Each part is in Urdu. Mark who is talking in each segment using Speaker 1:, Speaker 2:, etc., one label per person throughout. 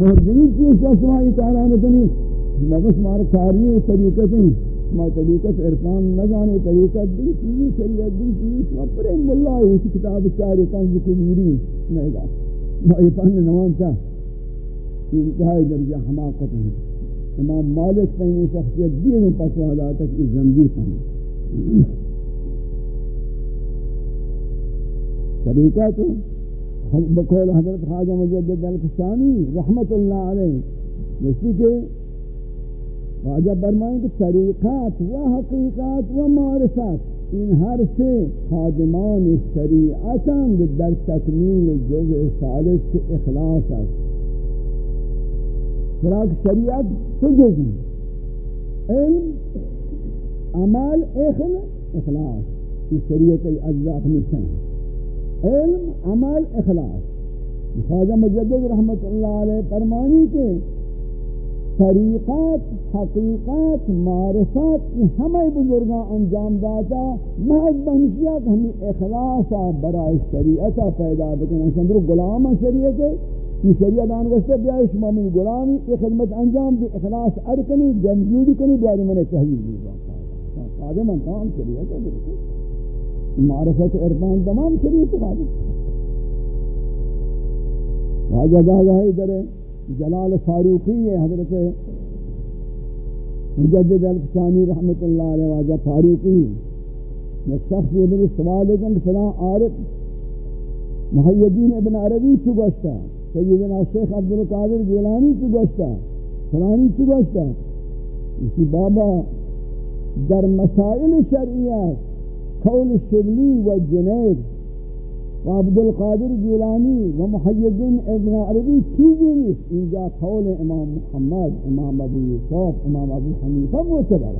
Speaker 1: مرجنی چیز شما یہ کارا نکنی مگر شمار کاری طریقت ہیں شما طریقت عرفان نہ جانے طریقت دی چیزی شریعت دی چیزی۔ شما پر ملا ہے اس کتاب چاری کنز کلیری نہیں۔ گا ما یہ پہنے نوان تھا۔ انتہائی درجہ حماقت ہے۔ امام مالک پہنے شخصیت دیئے ہیں پس وحدا تک اس زندگی پہنے طریقہ تو بقول حضرت خواجہ مجدد الکسانی رحمت اللہ علیہ۔ مشتی کے خواجہ برمائیں کہ طریقات و حقیقات و معرفت ان ہر سے خادمان شریعتند در تکمیل جزء سالس کے اخلاص ہے فراغ شریعت سه علم عمال اخل اخلاص۔ این شریعت اجزا خمیسه علم عمل اخلاص۔ خواجہ مجدد رحمت اللہ علیہ فرمانی کے طریقات، حقیقات، معرفات کی ہمیں بزرگاں انجام داتا محض بہنشیات ہمیں اخلاصا برای شریعتا پیدا بکنا شندر غلام شریعت ہے، یہ شریعت آنگوشتا بیائی، شما من غلامی کی خدمت انجام دی، اخلاص ارکنی جمجوری کنی بیاری من تحلیل دی۔ قادم انتام شریعت ہے۔ بلکل معرفت عرفان تمام شریعت واجب واجہ دادا ہے ادھر، جلال فاروقی ہے، حضرت مجدد الفسانی رحمت اللہ علیہ، واجہ فاروقی ایک شخص یہ میری سوال ہے کہ فلاں عارف محیدین ابن عربی چو گوشتا؟ سیدنا شیخ عبدالقادر گیلانی چو گوشتا؟ فلانی چو گوشتا؟ اسی بابا در مسائل شرعیات قول الشبلي والجنيد وعبد القادر جيلاني ومحي الدين ابن عربي چیزی إن جاء قول امام محمد امام ابو يوسف امام ابو حنيفة معتبر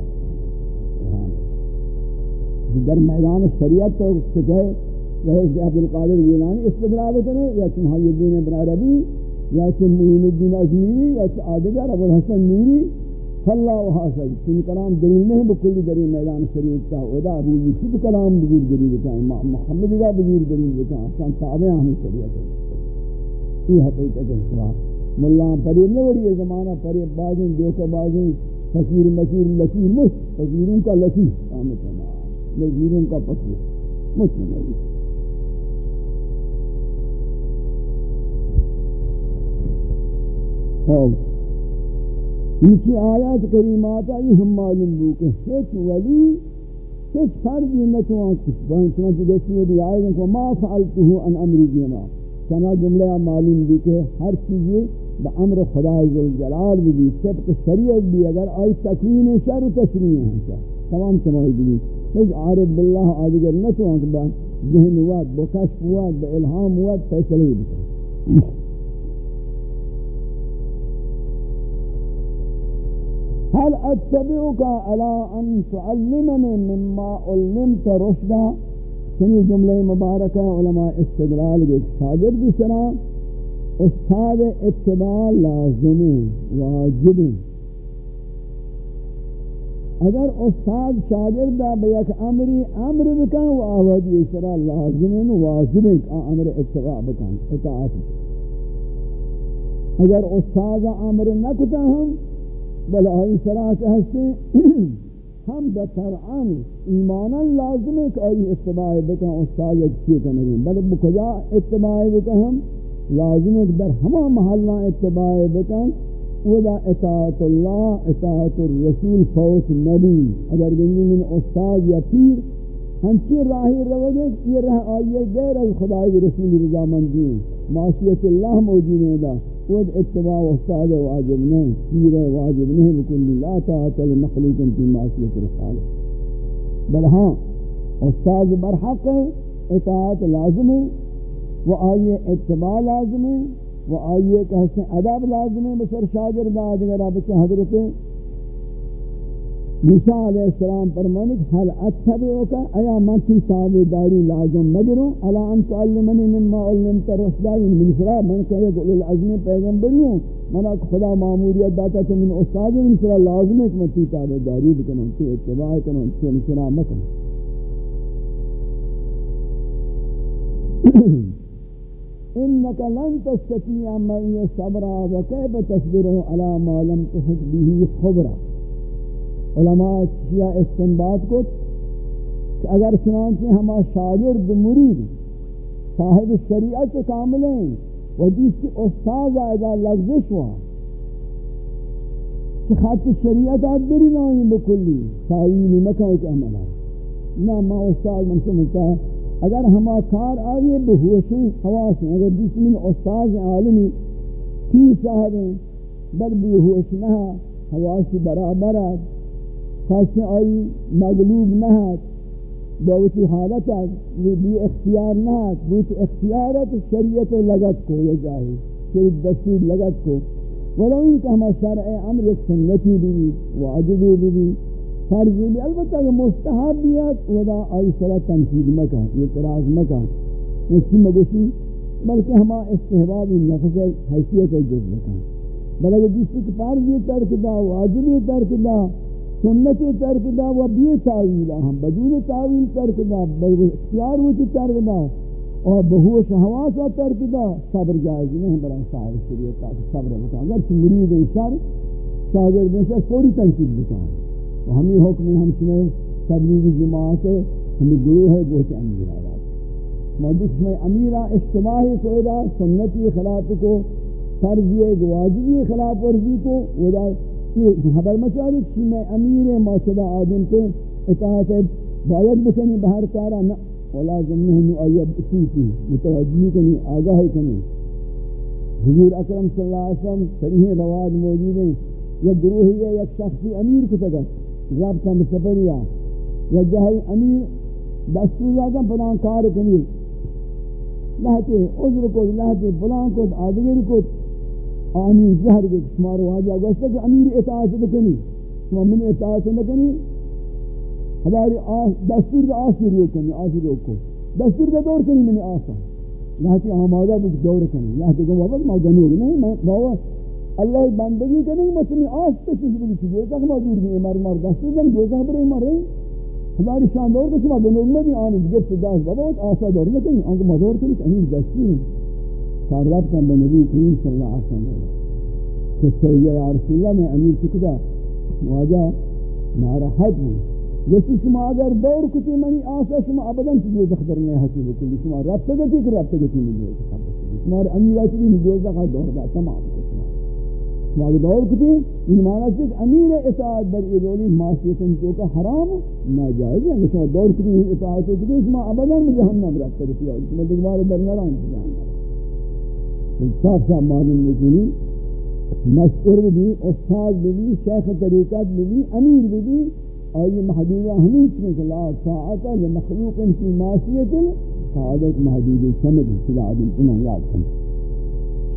Speaker 1: در میدان شریعت تو چکے رئیس عبد القادر جیلانی استدلال کرے یا محی الدین ابن عربی یا محی الدین اجمیری یا آدگر ابو الحسن نوری؟ فلا و حاصل. تین کلام دلیل نہیں بکلی دری میدان شریف کا ادا ابو یوسف کلام بزرگ دلیل کا امام محمد کا بزرگ دلیل کا سان تابع ہمیں شریعت ہے یہ حقیقت ہے سوال ملا پری نوری زمانہ پری بازوں دو کا بازوں فقیر مکیر لکی مس فقیروں کا لکی آمد ہے نظیروں کا فقیر. مس نہیں Oh. یہ آیات کریمات آئی ہم معلوم ہو کہ ہیچ ولی ہیچ فردی نتوان کچھ بہنچنا کی دیسی ہے بھی آئے گا کہ ما فعلتو ان امری دینا چنا جملہ معلوم بھی کہ ہر چیزی با امر خدا جلال بھی سبق شریعت بھی، اگر آئی تکوین شر و تشریح ہیں تمام سمائی بھی ہیچ عارب باللہ آدگر نتوان کہ ذہن واد بکشف واد، با الہام واد، فیصلے بھی هل اتبعك على ان تعلمني مما علمت رشدا؟ سنی جملہ مبارکہ علماء استدلال کے شاگرد سنا استاد اتباع لازم، واجب. اگر استاد شاگرد با یک امری، امر بکن و آوازی سرا لازم واجب امر اتباع بکن، اطاعت. اگر استاد امر نکتا ہم بل آئی صلاح کے ہستے ہم بطرعن ایمانا لازم ہے کہ آئی اتباع بکن استاد ایک چیئے کنگی بل بکجا اتباع بکن ہم؟ لازم ہے کہ در ہما محلہ اتباع بکن. ودا اطاعت اللہ، اطاعت الرسول، فوت نبی. اگر گنگی من استاد یا پیر ہم ہنچی راہی روگے یہ رہ آئیے غیر از خدای رسول رضا مندی معصیت اللہ موجود ہے خود اتباع استاد واجب نہیں پیر واجب نہیں بکل لا طاعت المخلوق فی معصیت الخالق. بل ہاں استاد برحق ہے اطاعت لازم ہے وہ آئیے اتباع لازم ہے وہ آئیے کہ حسن ادب لازم ہے، بسر شاگرد آدھگر آپ حضرت موسیٰ علیہ السلام فرمانے کہ حل اچھا اتبعوکا ایا من تی تابداری لازم مگروں علا ان تعلمنی مما علمت رشدائی من سرا من کہے کہ یک العظم پیغمبریوں من اک خدا معمولیت داتا تو من استاد من سرا لازم ہے کہ من تی تابداری بکنوں تی اتباع کنوں تی انسرا مکنوں انك لن تستطيع معي صبرا وكيف تصبر على ما لم تحط به خبرا علماء شیعہ استنباط کو کہ اگر چنانچہ ہما شاگرد مرید صاحب شریعت کامل ہیں و جس کی استاذ آئیدہ لگزش ہوا، کہ خط شریعت آت بری نائی بکلی تعییلی مکہ کے عملہ نہ ما استاذ من سمجھتا ہے، اگر ہما کار آئیے بہوشیں حواس ہیں، اگر جس من استاذ عالمی کی صاحب ہیں، بل بہوش نہ، حواس برابر ہے۔ خاص آئی مغلوب نہ بہتی حالت ہے وہ بھی اختیار نہ ہے بہت اختیارت شریعت لگت کو یہ جاہی شریعت دستور لگت کو. ولو ان کہ ہما شرع امر سنتی بھی واجبی بھی فرضی بھی البتہ کہ مستحب بھی ہے ودا آئی صلاح تنفید مکہ اعتراض مکہ اسی مگوشی؟ بلکہ ہما استحبابی نفس حیثیت جز مکہ بلکہ جس کی فرضی ترک دا واجبی ترک دا سنتی ترک دا و بی تعویل ہم بدون تعویل ترک دا اختیار ہوتی ترک دا، اور بہوش حواسا ترک دا، صبر جائز نہیں برای صاحب شریعت صبر بکا اگر مرید انسان شاگرد انسان فوری تنفید بکا و ہمیں حکم ہم سمیں تبلیغ جماعت ہے ہمیں گروہ ہے گوچ امیر آرات مدکش میں امیرہ اشتباہ سوئدہ سنتی خلاف کو، فرضی گواجبی خلاف ورزی کو ودا خبر مچاری کہ میں امیر معاشدہ آدم کے اطاعت باید بکنی بہر کارا نہ ولا ضمنہ نو ایب اسی متوجہ کنی، آگاہ کنی۔ حضور اکرم صلی اللہ علیہ وسلم صریح رواد موجود ہیں، یا گروہی ہے، یا شخصی امیر کو تگا رابطہ مسفریا یا جہائی امیر دستور آگا پلان کار کنی۔ لہتے عذر کو لہتے پلان کو آدگر کو آمین، زہر کے شمارو آجا گوشتا کہ امیر اطاعت بکنی. شما من اطاعت نکنی ہماری دستور کا آسی روک کنی، آسی روک کو. دستور کا دور کنی میں آسا. لہتی آمادہ بک دور کنی. لہتی کہ بابا، ما گنوگ نہیں بابا، اللہ بندگی کرنے کی مسئلہ آس تشیش بلی چیز ہے تک مدور بھی امار مار دستی جن دو جہاں پر امار رہی. ہماری شان دور کچھ ما گنوگ میں بھی آنی گفت داس بابا، آسا دور نہ کنی آنکہ مدور کنی کہ امیر دستی سار رب کن بنبی کریم صلی اللہ علیہ وسلم. کہ سیدہ یا رسول اللہ میں امیر چکتا مواجہ ناراحت ہوں یسی شما اگر دور کتی منی آسا شما ابدا چیزو دختر نہیں حسیب کلی شما رب تگتی کہ رب تگتی مجھے شما امیرہ چلی مجھے دخل دور دا تمام شما اگر دور کتی ان معنی سے کہ امیر اطاعت بر ایدولی معصیتن تو کا حرام ناجائز ہے شما دور کتی اطاعت کتی، شما ابدا جہنم رب تگتی شما دکبار در نران جہنم صاف صاف معلوم مکنی مستر بھی استاد بھی شیخ طریقت بھی امیر بھی آئی محدودہ ہمیں چنے کہ لا طاعتا لمخلوق فی معصیت قادت محدود سمد صدا عدل انہوں یاد کریں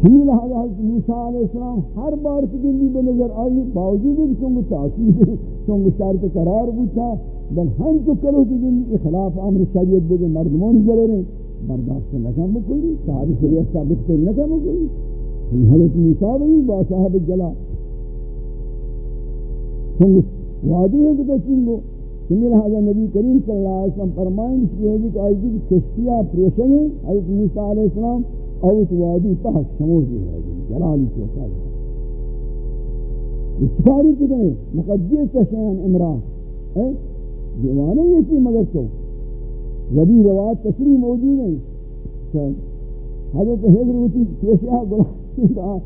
Speaker 1: ہمیں لہذا حضرت موسیٰ علیہ السلام ہر بار کی گندی بنظر آئی باوجود ہے کہ چونگو تاثیر ہے چونگو شرط قرار بوتا بل ہم تو کرو کی گندی اخلاف عمر شریعت بگے مردمون جلے رہے ہیں برداشت نکم بکلی صاحب شریعت ثابت کر نکم بکلی حضرت موسیٰ بھی با صاحب جلا چونگو وادی ہے کہ چنگو کہ میرا حضرت نبی کریم صلی اللہ علیہ وسلم فرمائیں اس کی حضرت آئی جی تھی کہ کشتیاں پروشن ہیں حضرت موسیٰ علیہ السلام اور اس وادی پاس شموز دی ہے جلالی چوکا ہے. اس کاری تھی کہنے مقدیس تشیان امران. دیوانے یہ چی مگر تو ربی روایت تصریح موجود ہے۔ حضرت حضر ہوتی کیسے گلاب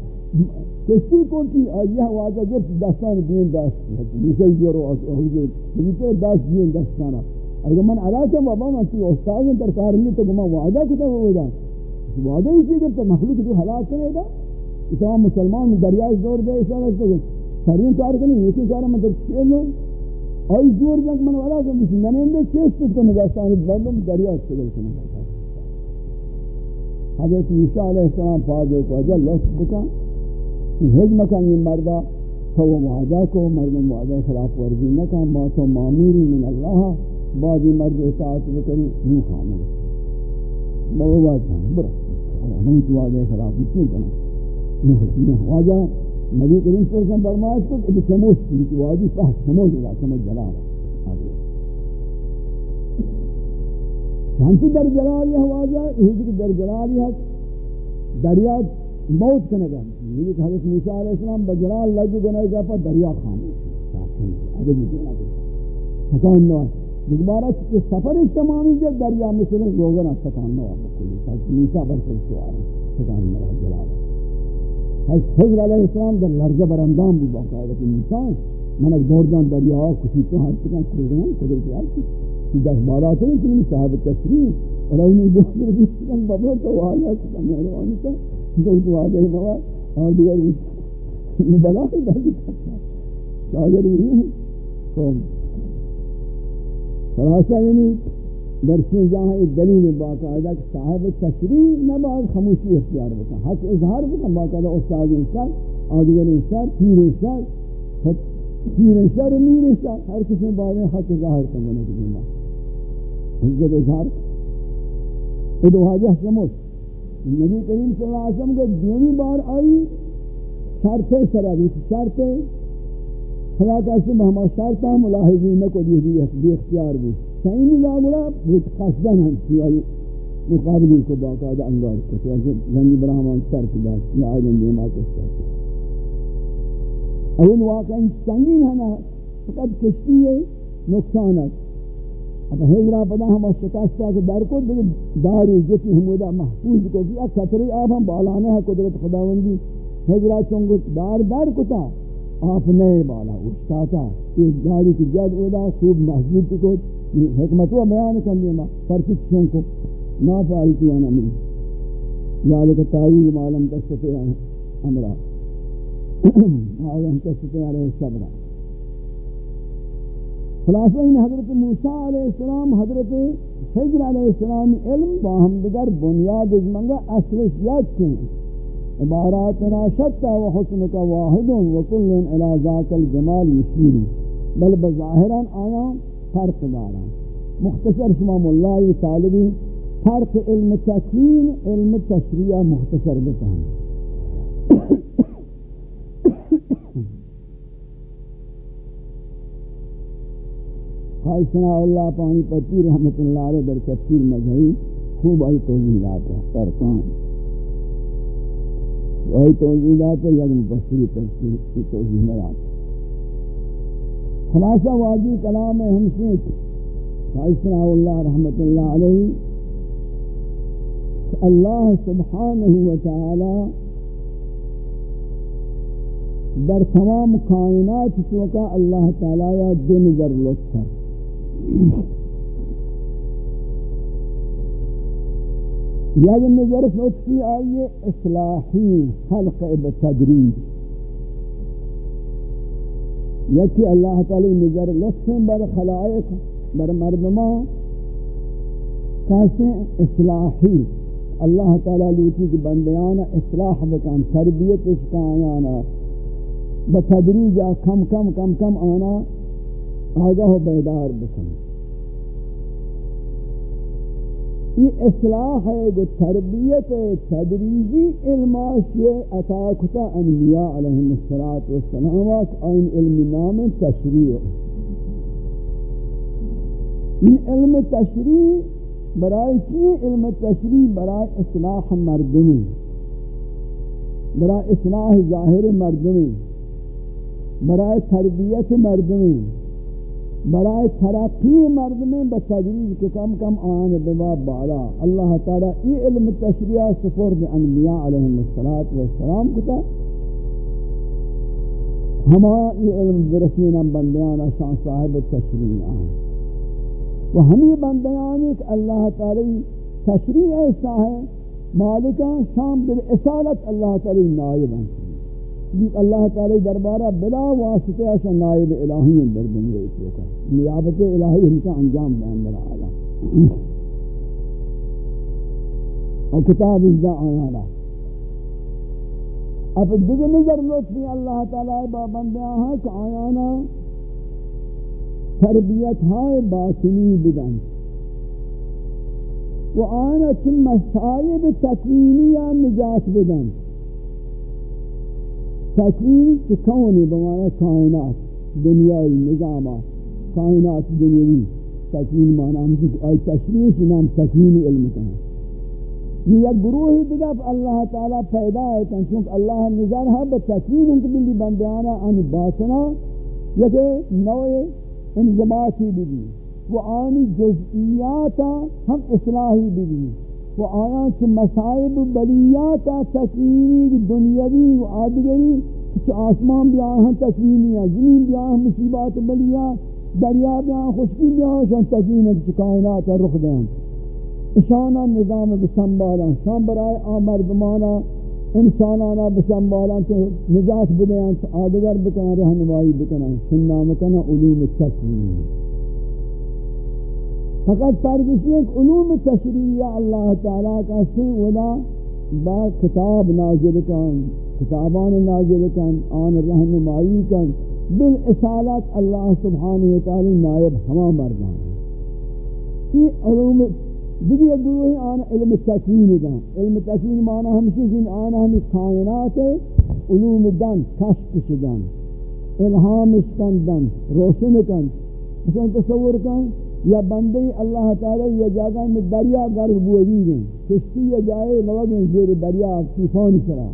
Speaker 1: کسی کو کی آیا واجہ جب دستان دین داشت دوسری جو رو حضور دوسری داشت دین دستانا اگر من علاقہ بابا، من تی استاد در کار نہیں تو میں وعدہ کتا ہوا دا وعدہ ہی چیز تو مخلوق جو ہلاک کرے گا تمام مسلمان دریائے دور دے اشارہ تو سرین کار کرنی یکی کار میں در چلو آئی زور جنگ من والا کہ مش ننندے چیز تو نگاستان بندم دریا چگل کنا حضرت عیسیٰ علیہ السلام پاک کو اجل لطف بکا کہ ہج مکان یہ مردہ تو معاہدہ کو مرد معاہدہ خلاف ورزی نہ کہا ما تو معموری من اللہ بعضی مرد اطاعت بکنی نو خانے بہت کھانا برا ہم تو وعدہ خلاف کیوں کرنا نو واجہ نبی کریم صلی اللہ علیہ وسلم فرمائش کو کہ سموش کی یعنی کہ وادی فحص سموش اللہ سمجھ جلال شانسی در جلال یہ واجہ یہ کہ در جلال یہ دریا موت کرنے گا یہ کہ حضرت موسیٰ علیہ السلام بجرال لگی گناہ گا پر دریا خاموش ادھے بھی دینا دے سکان نوا۔ ایک بارا کہ سفر تمامی جب دریا مثل لوگنا سکان نوا۔ بکلی حضرت موسیٰ برسل سوارا سکان نوا۔ جلال حضرت حضر علیہ السلام در لرزہ برندام بھی باقاعدہ کہ موسیٰ منک دوردان دریا کسی تو ہر سکان کھوڑنا قدرتی آرکی کہ دس بارا سے نہیں صاحب تشریف اور انہیں دوسر بھی سکان بابا تو آیا سکان مہروانی تو. تو تو آگے بابا. اور دیگر یہ بلا ہے بھائی شاگر بھی ہے تو خلاصہ یعنی درسی جہاں ایک دلیل باقاعدہ کہ صاحب تشریح نہ بعد خموشی اختیار بکن، حق اظہار بکن، باقاعدہ استاد انسان آدگر انسان، پیر انسان پیر انسان میر انسان، ہر کسی بارے حق ظاہر کرنے کی دیما حجت اظہار. ادو حاجہ سمجھ نبی کریم صلی اللہ علیہ وسلم کو دومی بار آئی، شرط سرا دی شرط خدا کا اسم ہم شرط ملاحظی نہ کو دی اختیار بھی صحیح نہیں لاغڑا بہت قصدن ہم کی یعنی آئی مقابلی کو باقاعدہ انگار کو تو زنی براہمان شرط داشت یا آجن دیما کو شرط اول واقعی سنگین ہے فقط کشتی ہے نقصانت اب ہجرہ پدا ہم شکستہ کے در کو دیکھ داری جتی ہمودہ محفوظ کو کیا کتری آپ ہم بالانے ہیں قدرت خداوندی. ہجرہ چونگو دار در کتا. آپ نئے بالا اشتاتا ایک داری کی جد اودا خوب محفوظ کو حکمت و بیان کر دیما پرچک چونکو نا فعلتو انا من ذالک تعویل معلوم تستطیع امرہ معلوم تستطیع علیہ الصبرہ خلاصہ ان حضرت موسیٰ علیہ السلام، حضرت حجر علیہ السلام علم باہم دیگر بنیاد از منگا اصلش یاد کن۔ عباراتنا شتا و حسنک واحدون و کلن الى ذاک الجمال یشیری بل بظاہران آیا فرق دارا مختصر شما مولای طالبی فرق علم تکوین علم تشریع مختصر بکن خواہی سنا اللہ پانی پتی رحمت اللہ علیہ در تفسیر مذہبی خوب آئی توضیحات ہے فرقان. آئی توضیحات ہے یک مفسری تفسیر کی نرات خلاصہ واجی کلام ہم سے خواہی اللہ رحمت اللہ علیہ اللہ سبحانہ وتعالی در تمام کائنات چوکا اللہ تعالی یا دو نظر لطف ہے۔ یا یہ نظر لطفی آئیے اصلاحی خلق بتدریج۔ یکی اللہ تعالی نظر لطف بر خلائق، بر مردمان. کیسے اصلاحی، اللہ تعالی لوٹی کی بندیانا اصلاح بکن، تربیت اس کا آیانا. بتدریجہ کم کم کم کم آنا، آگاہ و بیدار بکن. یہ اصلاح ہے گو تربیت تدریجی علماش یہ عطا کتا انبیاء علیہ السلام آئین علم نام تشریع. این علم تشریع برای کی علم تشریع برای اصلاح مردمی. برای اصلاح ظاہر مردمی. برای تربیت مردمی. برای ترقی مردمیں بتدریج کے کم کم آن بباب بالا. اللہ تعالی ای علم تشریع سفرد انبیاء علیہم السلام کتا. ہما ای علم برسینا بندیانا شان صاحب تشریع. و ہمی بندیانی کہ اللہ تعالی تشریع ایسا ہے مالکہ شام بالاسالت اللہ تعالی نائب ہیں اللہ تعالی دربارہ بلا واسطے ایسا نائب الہی اندر بن گئی چوکا نیابت الہی ہم کا انجام دے اندر آلا اور کتاب ازدہ آیا رہا اب دیگه نظر لطفی اللہ تعالی با بندے آہاں کہ آیانا تربیت ہائے باطنی بدن و آیانا چن مسائب تکوینی یا نجات بدن تکوین کہ کونی بمانا کائنات، دنیای نظامات کائنات دنیاوی تکوین مانا ہم آئی تشریح نام تکوین علم کہاں یہ یک گروہی دیگا اللہ تعالی پیدا ہے چونکہ اللہ نظر ہے بتکوین انت بلی بندیانا ان باطنا یک نوع انضباطی بھی وہ آنی جزئیاتا ہم اصلاحی بھی وہ آیا کہ مسائب بلیاتا تکوینی دنیاوی و آدگری کہ آسمان بھی آہاں تکوینی ہے، زمین بھی آہاں مصیبات بلیاں دریا بھی آہاں خشکی بھی آہاں شان تکوین ہے کائنات رخ دیں۔ اشانا نظام بسنبالا شان برای آمردمانا انسانانا بسنبالا تو نجات بدیان آدگر بکنا رہنمائی بکنا سننا مکنا علوم تکوین۔ فقط پرگشی ایک علوم تشریعہ اللہ تعالیٰ کا سن ودا با کتاب نازل کن، کتابان نازل کن، آن رہنمائی کن بالاسالات اللہ سبحانہ وتعالی نائب ہما مردان۔ یہ علوم، دیگه یک آن علم تکوین دن علم تکوین معنی ہمشی کہ آن ہمی کائنات علوم دن کشف شدن الہامش کن دن، روشن کن۔ مثلا تصور کن یا بندے اللہ تعالی یہ جگہ میں دریا گرگ بوئی گئیں کشتی یہ جائے لوگیں زیر دریا، طوفان سرا۔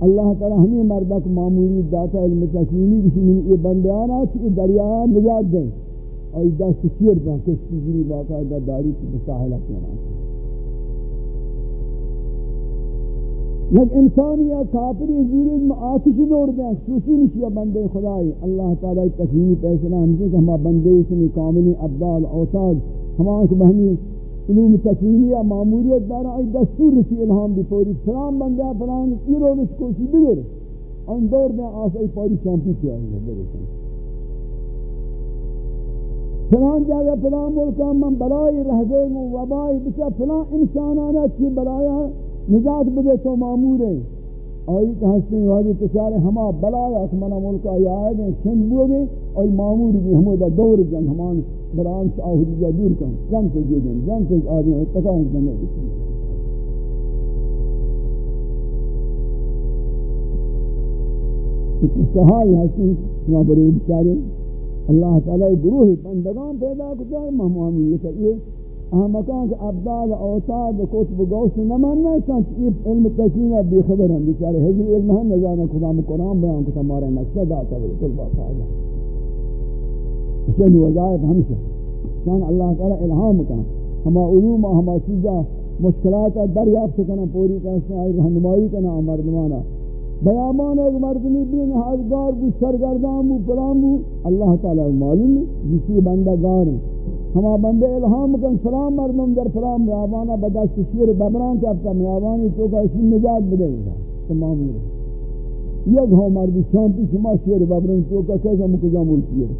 Speaker 1: اللہ تعالی ہمیں مردہ کو معمولی داتا علم تکوینی کسی من یہ بندے آنا چی دریا نجات دیں۔ اور دست سیر بہن کشتی گری باقاعدہ داری کی مساحلہ کنا لیکن انسانی یا کافر کافری زوری میں آتش دور دیں سوسی نشیا بندے خدای. اللہ تعالی تکلیمی پیسنا ہمیں کہ ہما بندے اسمی کاملی عبدال اوتاد. ہمان کو بہنی علوم تکلیمی معمولیت دارا. آئی دستور رسی الہام بھی پوری فلان بندے فلان یہ رولش کوشی بگر ان دور دیں آسائی پوری چامپی کیا ہے فلان جگہ فلان ملکہ من بلائی رہ گئے وبائی بچہ فلان انسانانا چی بلایا نجات بدے تو معمور ہے۔ اور یہ کہتے ہیں، واجی تچارے ہما بلایا کہ منا ملکہ یا آئے گئے چھن بو گئے۔ اور معمور بھی ہمو دا دور جن ہمان بران سے آہدی جی جا دور کن۔ جن سے جی جن جن سے آدمی ہیں تکاہن جنے سہائی حسین نابری بچارے۔ اللہ تعالی گروہ بندگان پیدا کرتا ہے مہمانی یہ کہ یہ اہم اوتاد کتب گوش نمان نیسان یہ علم تکین بے خبر ہم بیچارے حضر علم ہم نظانا خدام قرآن بیان کتا مارے نقشہ داتا ہے کل بات آجا شن وظائف ہمشہ شان اللہ تعالی الہام کنا ہما علوم ہما چیزا مشکلات دریافت کنا پوری کنا رہنمائی کنا مردمانا بیامان ایک مردمی بین حاضگار بو سرگردان بو پلان بو اللہ تعالی معلوم ہے جسی بندہ گار ہیں ہما بندے الہام کن، سلام مردم در سلام بیابانا بدست شیر ببران کرتا بیابانی تو کا اسی نجات بدے گا تمام ہے یک ہو مردی شانتی شما شیر ببران تو کا کیسا مکجا ملکی ہے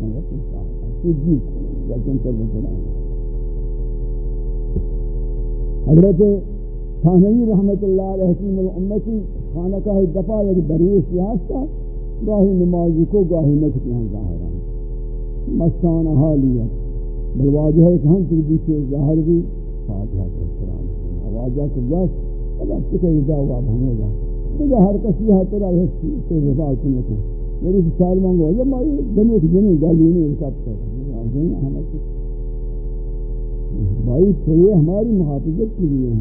Speaker 1: سجی لیکن تر بسلام حضرت تھانوی رحمت اللہ علیہ حکیم الامتی خانقاہ دفاع یک درویش یاستا گاہی نمازی کو گاہی نکتی ہیں ظاہران مستان حالیت بل واجہ ایک ہم تر بیچے ظاہر بھی فاتحہ کے اسلام واجہ کو جاس اب اب تکہ یہ جاؤ اب ہمیں جا دیگا ہر کسی ہے ترہ حسی تو رفاع چنکو میری سال مانگو جب میں دنیا کی جنی گالی نہیں رکھتا تھا ہاں، بھائی، تو یہ ہماری محافظت کے لیے ہیں۔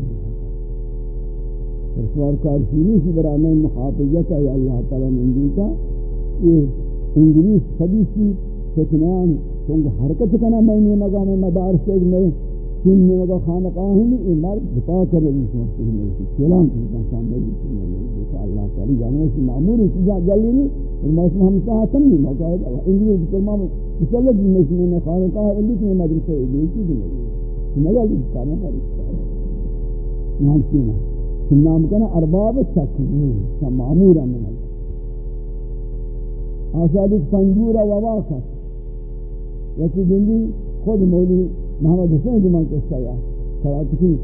Speaker 1: اشوار کارشینی سی برامے محافظت ہے اللہ تعالی نے کا۔ یہ انگلیس حدیثی فتنیان چونکہ حرکت کنا میں نے مقام مدارس سے میں تین نے مگا خانقاہ ہیں، یہ مرد دفاع کر رہی ہے اس میں سے کلام کی انسان میں کہ اللہ تعالی جانے سے معمول ہے چیزاں جلی نہیں، اور موسم ہم ساتھ ہم نہیں موقع ہے انگلیس تمام مسلط میں سے نے خانقاہ انگلیس میں مدرسہ انگلیس کی نہیں مگر یہ کام ہے۔ نہ کینا نام کنا ارباب تکوین کا معمورا من اللہ آسادی پنجورا وواقع یکی جنگی خود مولی محمد حسین جمان کشتا یا سراتکی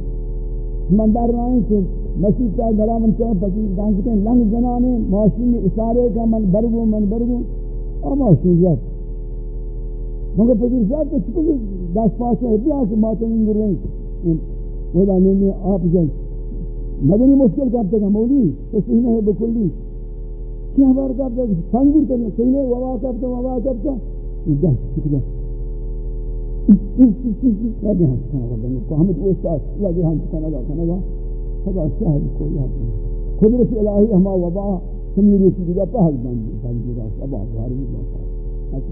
Speaker 1: من در رائیں کہ مسیح کا گلا من چاہاں پکی دانس کے لنگ جنانے، معاشی میں اشارے کا من برگو من برگو، اور معاشی جات مگر پکی صاحب تو چکے جی دس پاسے ہے، بیا کہ ماتنین گر رہے ہیں. وہ دانے میں آپ جن، مدنی مشکل کرتے گا مولی؟ تو سینے ہے بکلی. کیا بار کرتے گا سنگیر کرنا سینے ووا کرتا ووا کرتا جا شکر لگی ہم سنا بنو کو ہم دوست استاد لگی ہم سنا لگا کنا وا خدا شاہد کو یا قدرت الہی ہم وبا تم یہ روچ دیگا پہ حق بن بن دیگا سب آوار بھی بس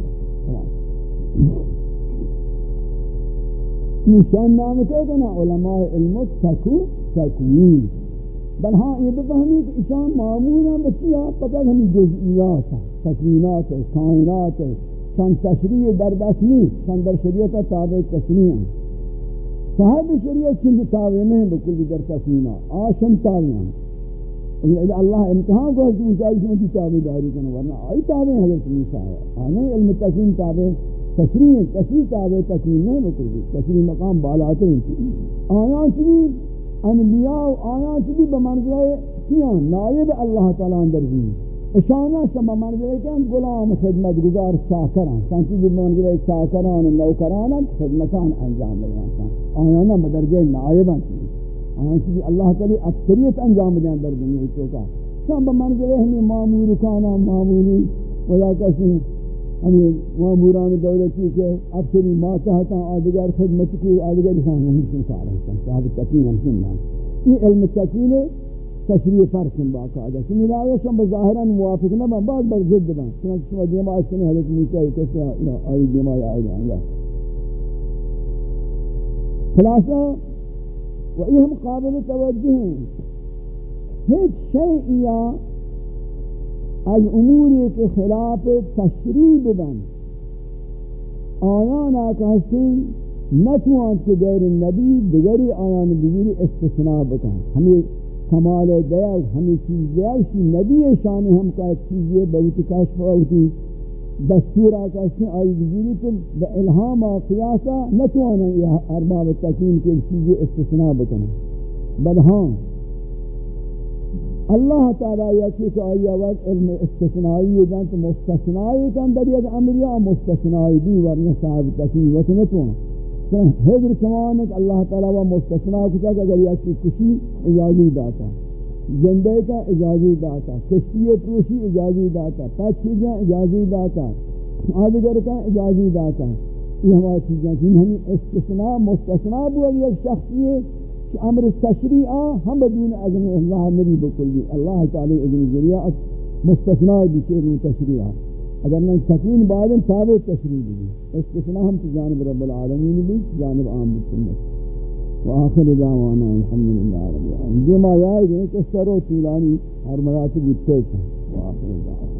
Speaker 1: نشان نام کے کنا علماء علم تکو تکوین بل ہاں یہ بفہمی کہ اشان معمولا بچیا پتہ ہمیں جزئیات تکوینات کائنات چند تشریح در دست نیست، چند در شریعت تابع تشریح ہیں صاحب شریعت چند تابع نہیں بکل در تکوینا آشن تابع ہیں اللہ امتحان کو حضرت موسیٰ کی تابع داری کرنا ورنہ آئی تابع ہیں حضرت موسیٰ ہے آنے علم تکوین تابع تشریح تشریح تابع تکوین نہیں بکل. تشریح مقام بالاتے ہیں آیان چلی انبیاء و آیان چلی بمنزلہ کیا نائب اللہ تعالیٰ اندر بھی اشانہ شما منظر کہ ہم غلام خدمت گزار چاکران سانچی بھی منظر چاکران نوکران خدمتان انجام لگا آیا نہ مدرجہ نائبان چیز آیا چیز اللہ تعالی اکثریت انجام دیں در دنیا چوکا شما منظر ہمی معمور کانا معمولی ولا کسی ہمیں معموران دولتی کے اکثری ما چاہتا آدگر خدمت کی آدگر خان نہیں سنکار ہے صاحب تقین ہم سننا یہ علم تقین تشریح فرق باقا آجا سنی لاغا شم بظاہران موافق نہ بعد بر ضد بان چنانچہ شما دیما اسکنی یعنی حضرت موسیٰ کسی آئی دیما یا آئی دیما خلاصہ و یہ قابل توجہ ہیں ہیچ شیئیا از اموری کے خلاف تشریح ببن آیانا کہستیں نتوان کہ غیر نبی، دیگری آیان بزیری استثناء بکن ہمیں کمال دیا ہمیں چیز دیا اسی نبی شان ہم کا ایک چیز یہ بہت کشف ہوتی دستور آتا ہے آئی بزیری تم با الہام و قیاسا نتوانا یہ ارباب تکین کے چیز استثناء بکنا بل ہاں اللہ تعالیٰ یا چیز آئی وقت علم استثنائی جانت مستثنائی کے اندر یک امریہ مستثنائی بھی ورنہ صاحب تکین وقت نتوانا حضر سمانے کہ اللہ تعالیٰ وہ مستثناء کچھا کہ اگر یہ کی کشی اجازی داتا جندے کا اجازی داتا کشتی پروشی اجازی داتا پاک چیزیں اجازی داتا آدگر کا اجازی داتا یہ ہمارا چیزیں جن ہمیں استثناء مستثناء بوا ایک شخصی ہے کہ امر تشریع ہم بدون اذن اللہ نبی بکلی اللہ تعالی اذن ذریعہ مستثناء بچے تشریع اگر میں سکین بعد تابع تشریح دی استثناء ہم تو جانب رب العالمین بھی، جانب عام سنت واخر دعوانا الحمد الحمدللہ رب العالمین۔ یہ ما یاد ہے کہ سرو طولانی ہر مراتب اتیک ہے واخر دعوانا۔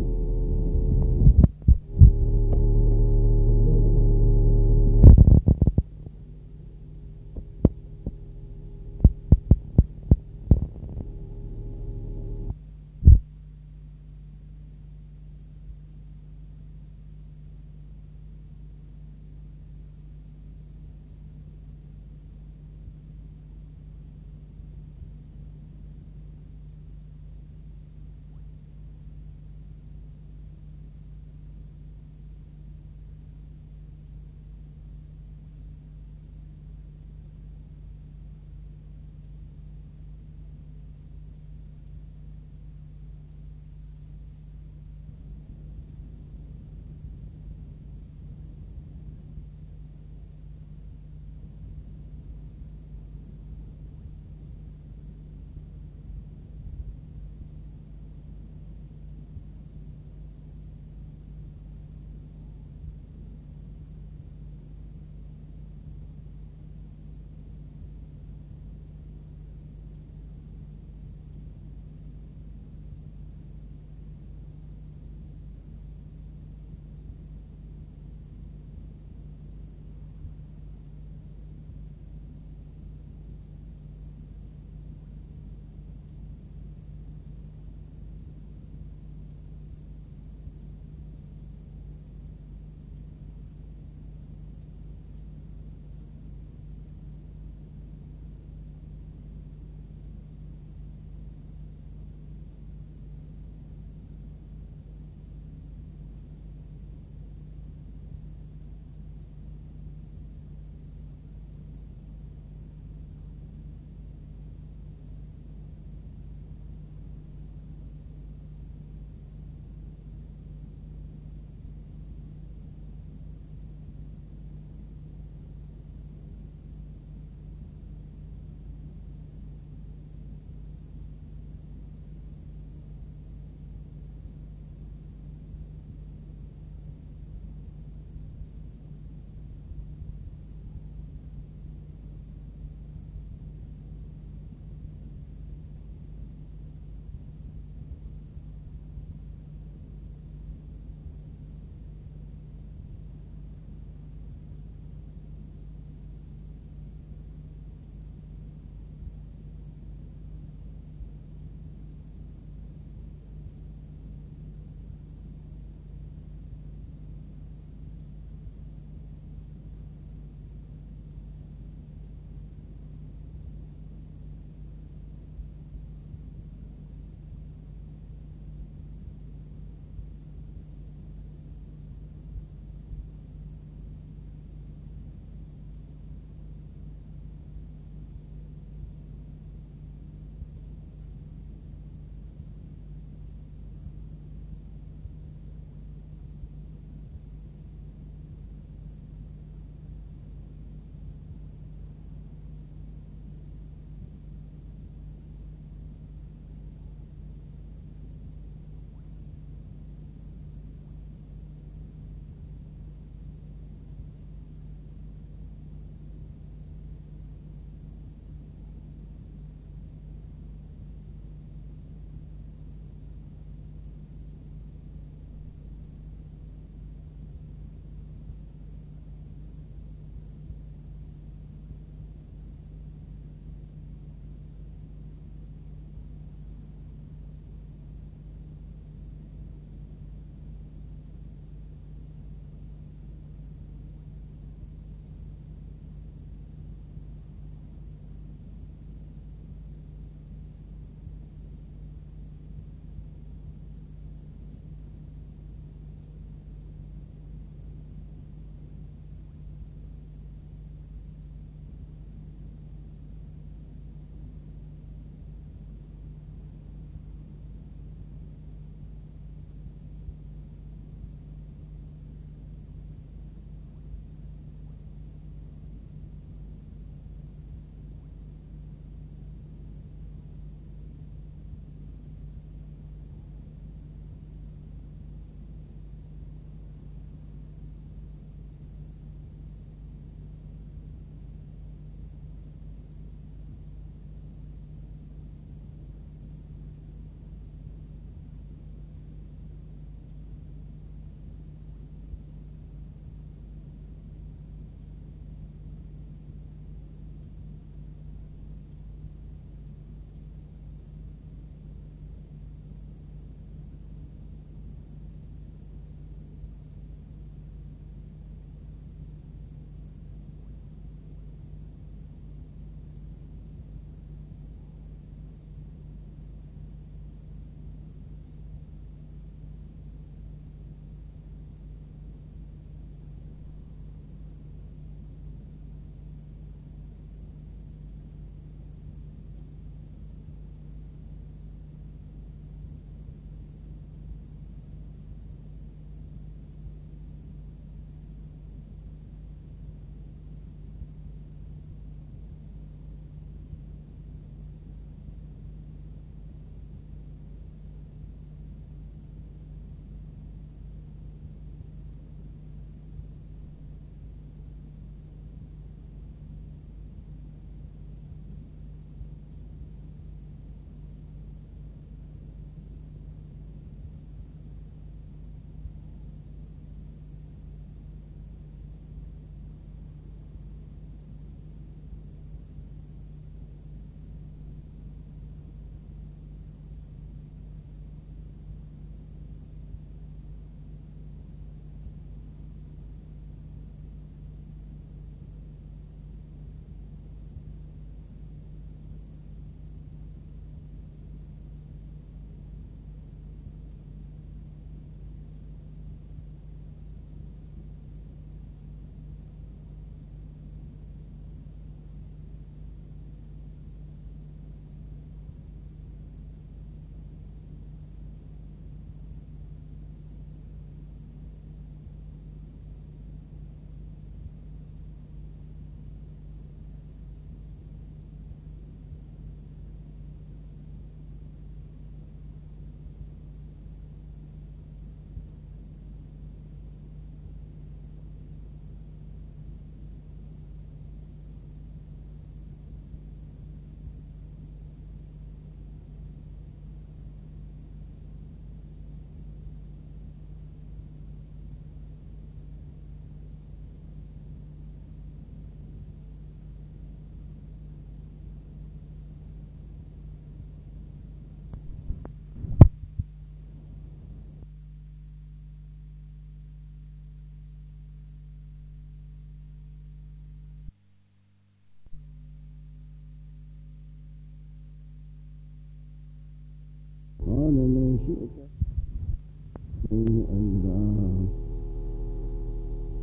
Speaker 2: القرآن أيضا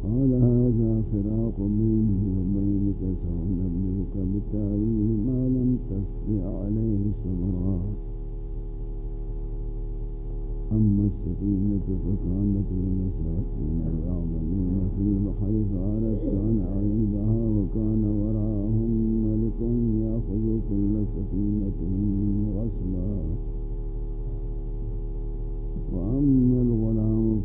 Speaker 2: قال هذا فراق منه وبينك سأنبئك بتأويل ما لم تستطع عليه صبرا. أما السفينة فكانت لمساكين يعملون في البحر فأردت أن أعيبها وكان وراءهم ملك يأخذ كل سفينة غصبا. وأما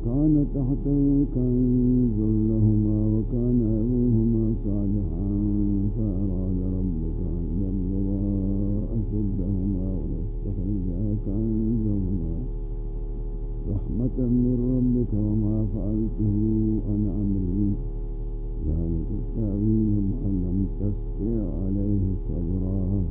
Speaker 2: وكان تحته كنز لهما وكان أبوهما صالحا فأراد ربك أن يبلغا أشدهما ويستخرجا كنزهما. رحمة من ربك وما فعلته عن أمري. ذلك التأويل ما لم تستطع عليه صبرا.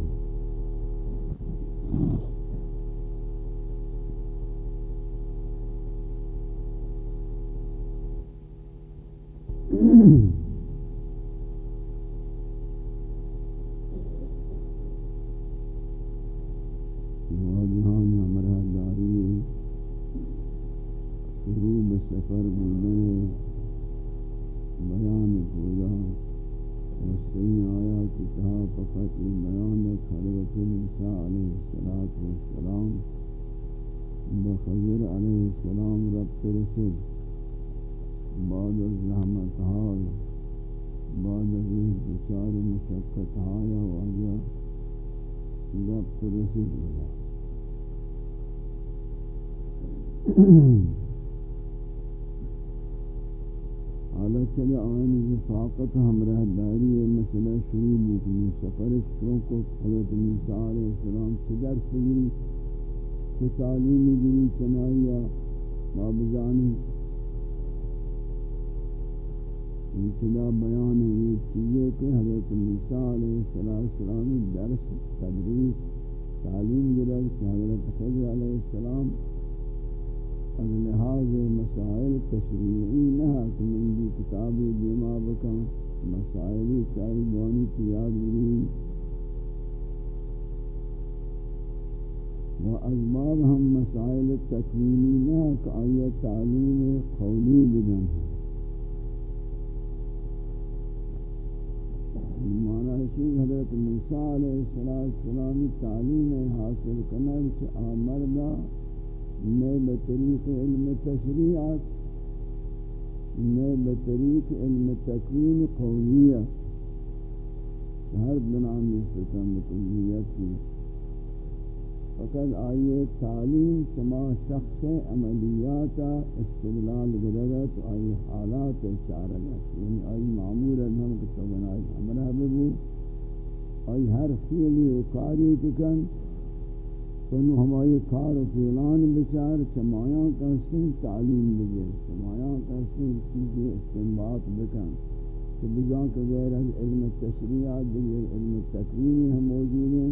Speaker 2: شروع بسفر بودنے بیان پوجا وسیع آیا، کتاب فقط بیان حضرت موسیٰ علیہ السلام بخضر علیہ السلام رب رسد بعد الزحمت حال، بعد از بچار مشقت آیا واجہ رب رسد اللہ حالا چلے آن رفاقت ہمراہ داری مسئلہ شروع بکنی سفر شروع کو حضرت موسیٰ علیہ السلام چدر سگری چه تعلیمی گری چنائیا بابزانی۔ ابتدا بیان ہے یہ چیزیں کہ حضرت موسیٰ علیہ السلام درس تدریس تعلیم گرد کہ حضرت خضر علیہ السلام از لحاظ مسائل تشریعی نہ کہ من دی کتابی دیما بکا مسائلی چاہی بوانی کی یاد گری و ازباب ہم مسائل تکوینی نہ کہ آیت تعلیم قولی بدن. مانا ہے حضرت موسیٰ علیہ السلام تعلیم حاصل کرنا کہ آمردہ نئے بطریق علم تشریعات نئے بطریق علم تکوین قولیہ۔ ہر بنام نسبتاً بکلیت کی۔ فقط آئیے تعلیم شما شخص عملیات استدلال گرگت آئی حالات اشارت یعنی آئی معمول ہم کتو بنائی ہمرہ ببو۔ آئی ہر فیلی و کاری کن کنو ہمائی کار و فیلان بچار چمایاں کہستیں تعلیم بگیر چمایاں کہستیں چیزی استنباط بکن۔ کہ بجان کہ غیر از علم تشریعات بگیر علم تکوینی ہم موجود ہیں۔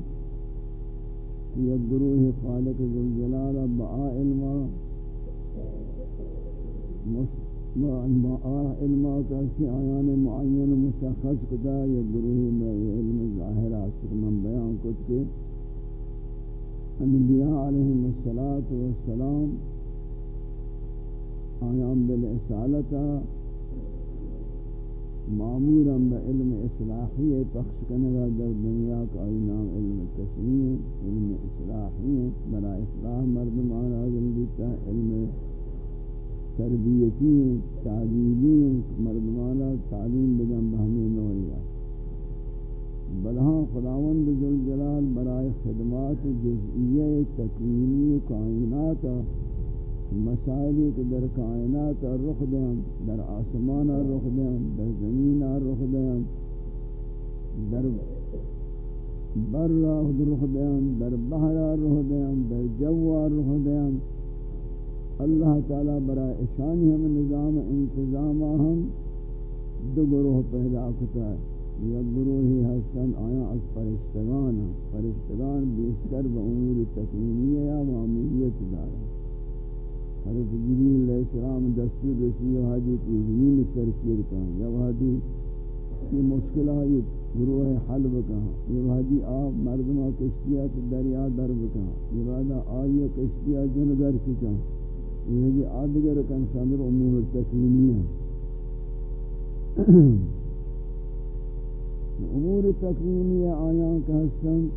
Speaker 2: کہ یک گروہ خالق ذوالجلال بآ علمہ بآ علمہ کہستے آیان معین مشخص کتا، یک گروہ میں علم ظاہرات من بیان کت کے انبیاء علیہم السلام آیام بالعصالتا معمورا با علم اصلاحی پخش کنگا در دنیا کا نام علم تشریح علم اصلاحی برا اصلاح مردم آنا زندیتا علم تربیتی، تعلیمی مردمانا تعلیم بدن بہمی نوعیہ بلہاں خداوند جلال برائے خدمات جزئیہ تکوینی کائنات، مسائل کے در کائنات رخ دیں در آسمان رخ دیں در زمین رخ دیں در بر رخ دیں در بحر رخ دیں در جو رخ دیں اللہ تعالی برائے اشانی ہم، نظام انتظام ہم دو گروہ پیدا کرتا ہے۔ یا گروہی حسن آیا از پرشتگان پرشتگان بیشتر با امور تکوینی یا معمولیت دارا حضرت جبریل علیہ السلام دستور رسی و حدی کی زمین سرچیر کہاں یا وحدی یہ مشکلہ یہ گروہ حل بکہاں یہ وحدی آپ مردمہ کشتیہ دریا در بکہاں یہ وحدہ آئیہ کشتیہ جنگر چکا یہ جی آدگر کن صدر امور تکوینی امور تکوینی آیاں کا حسن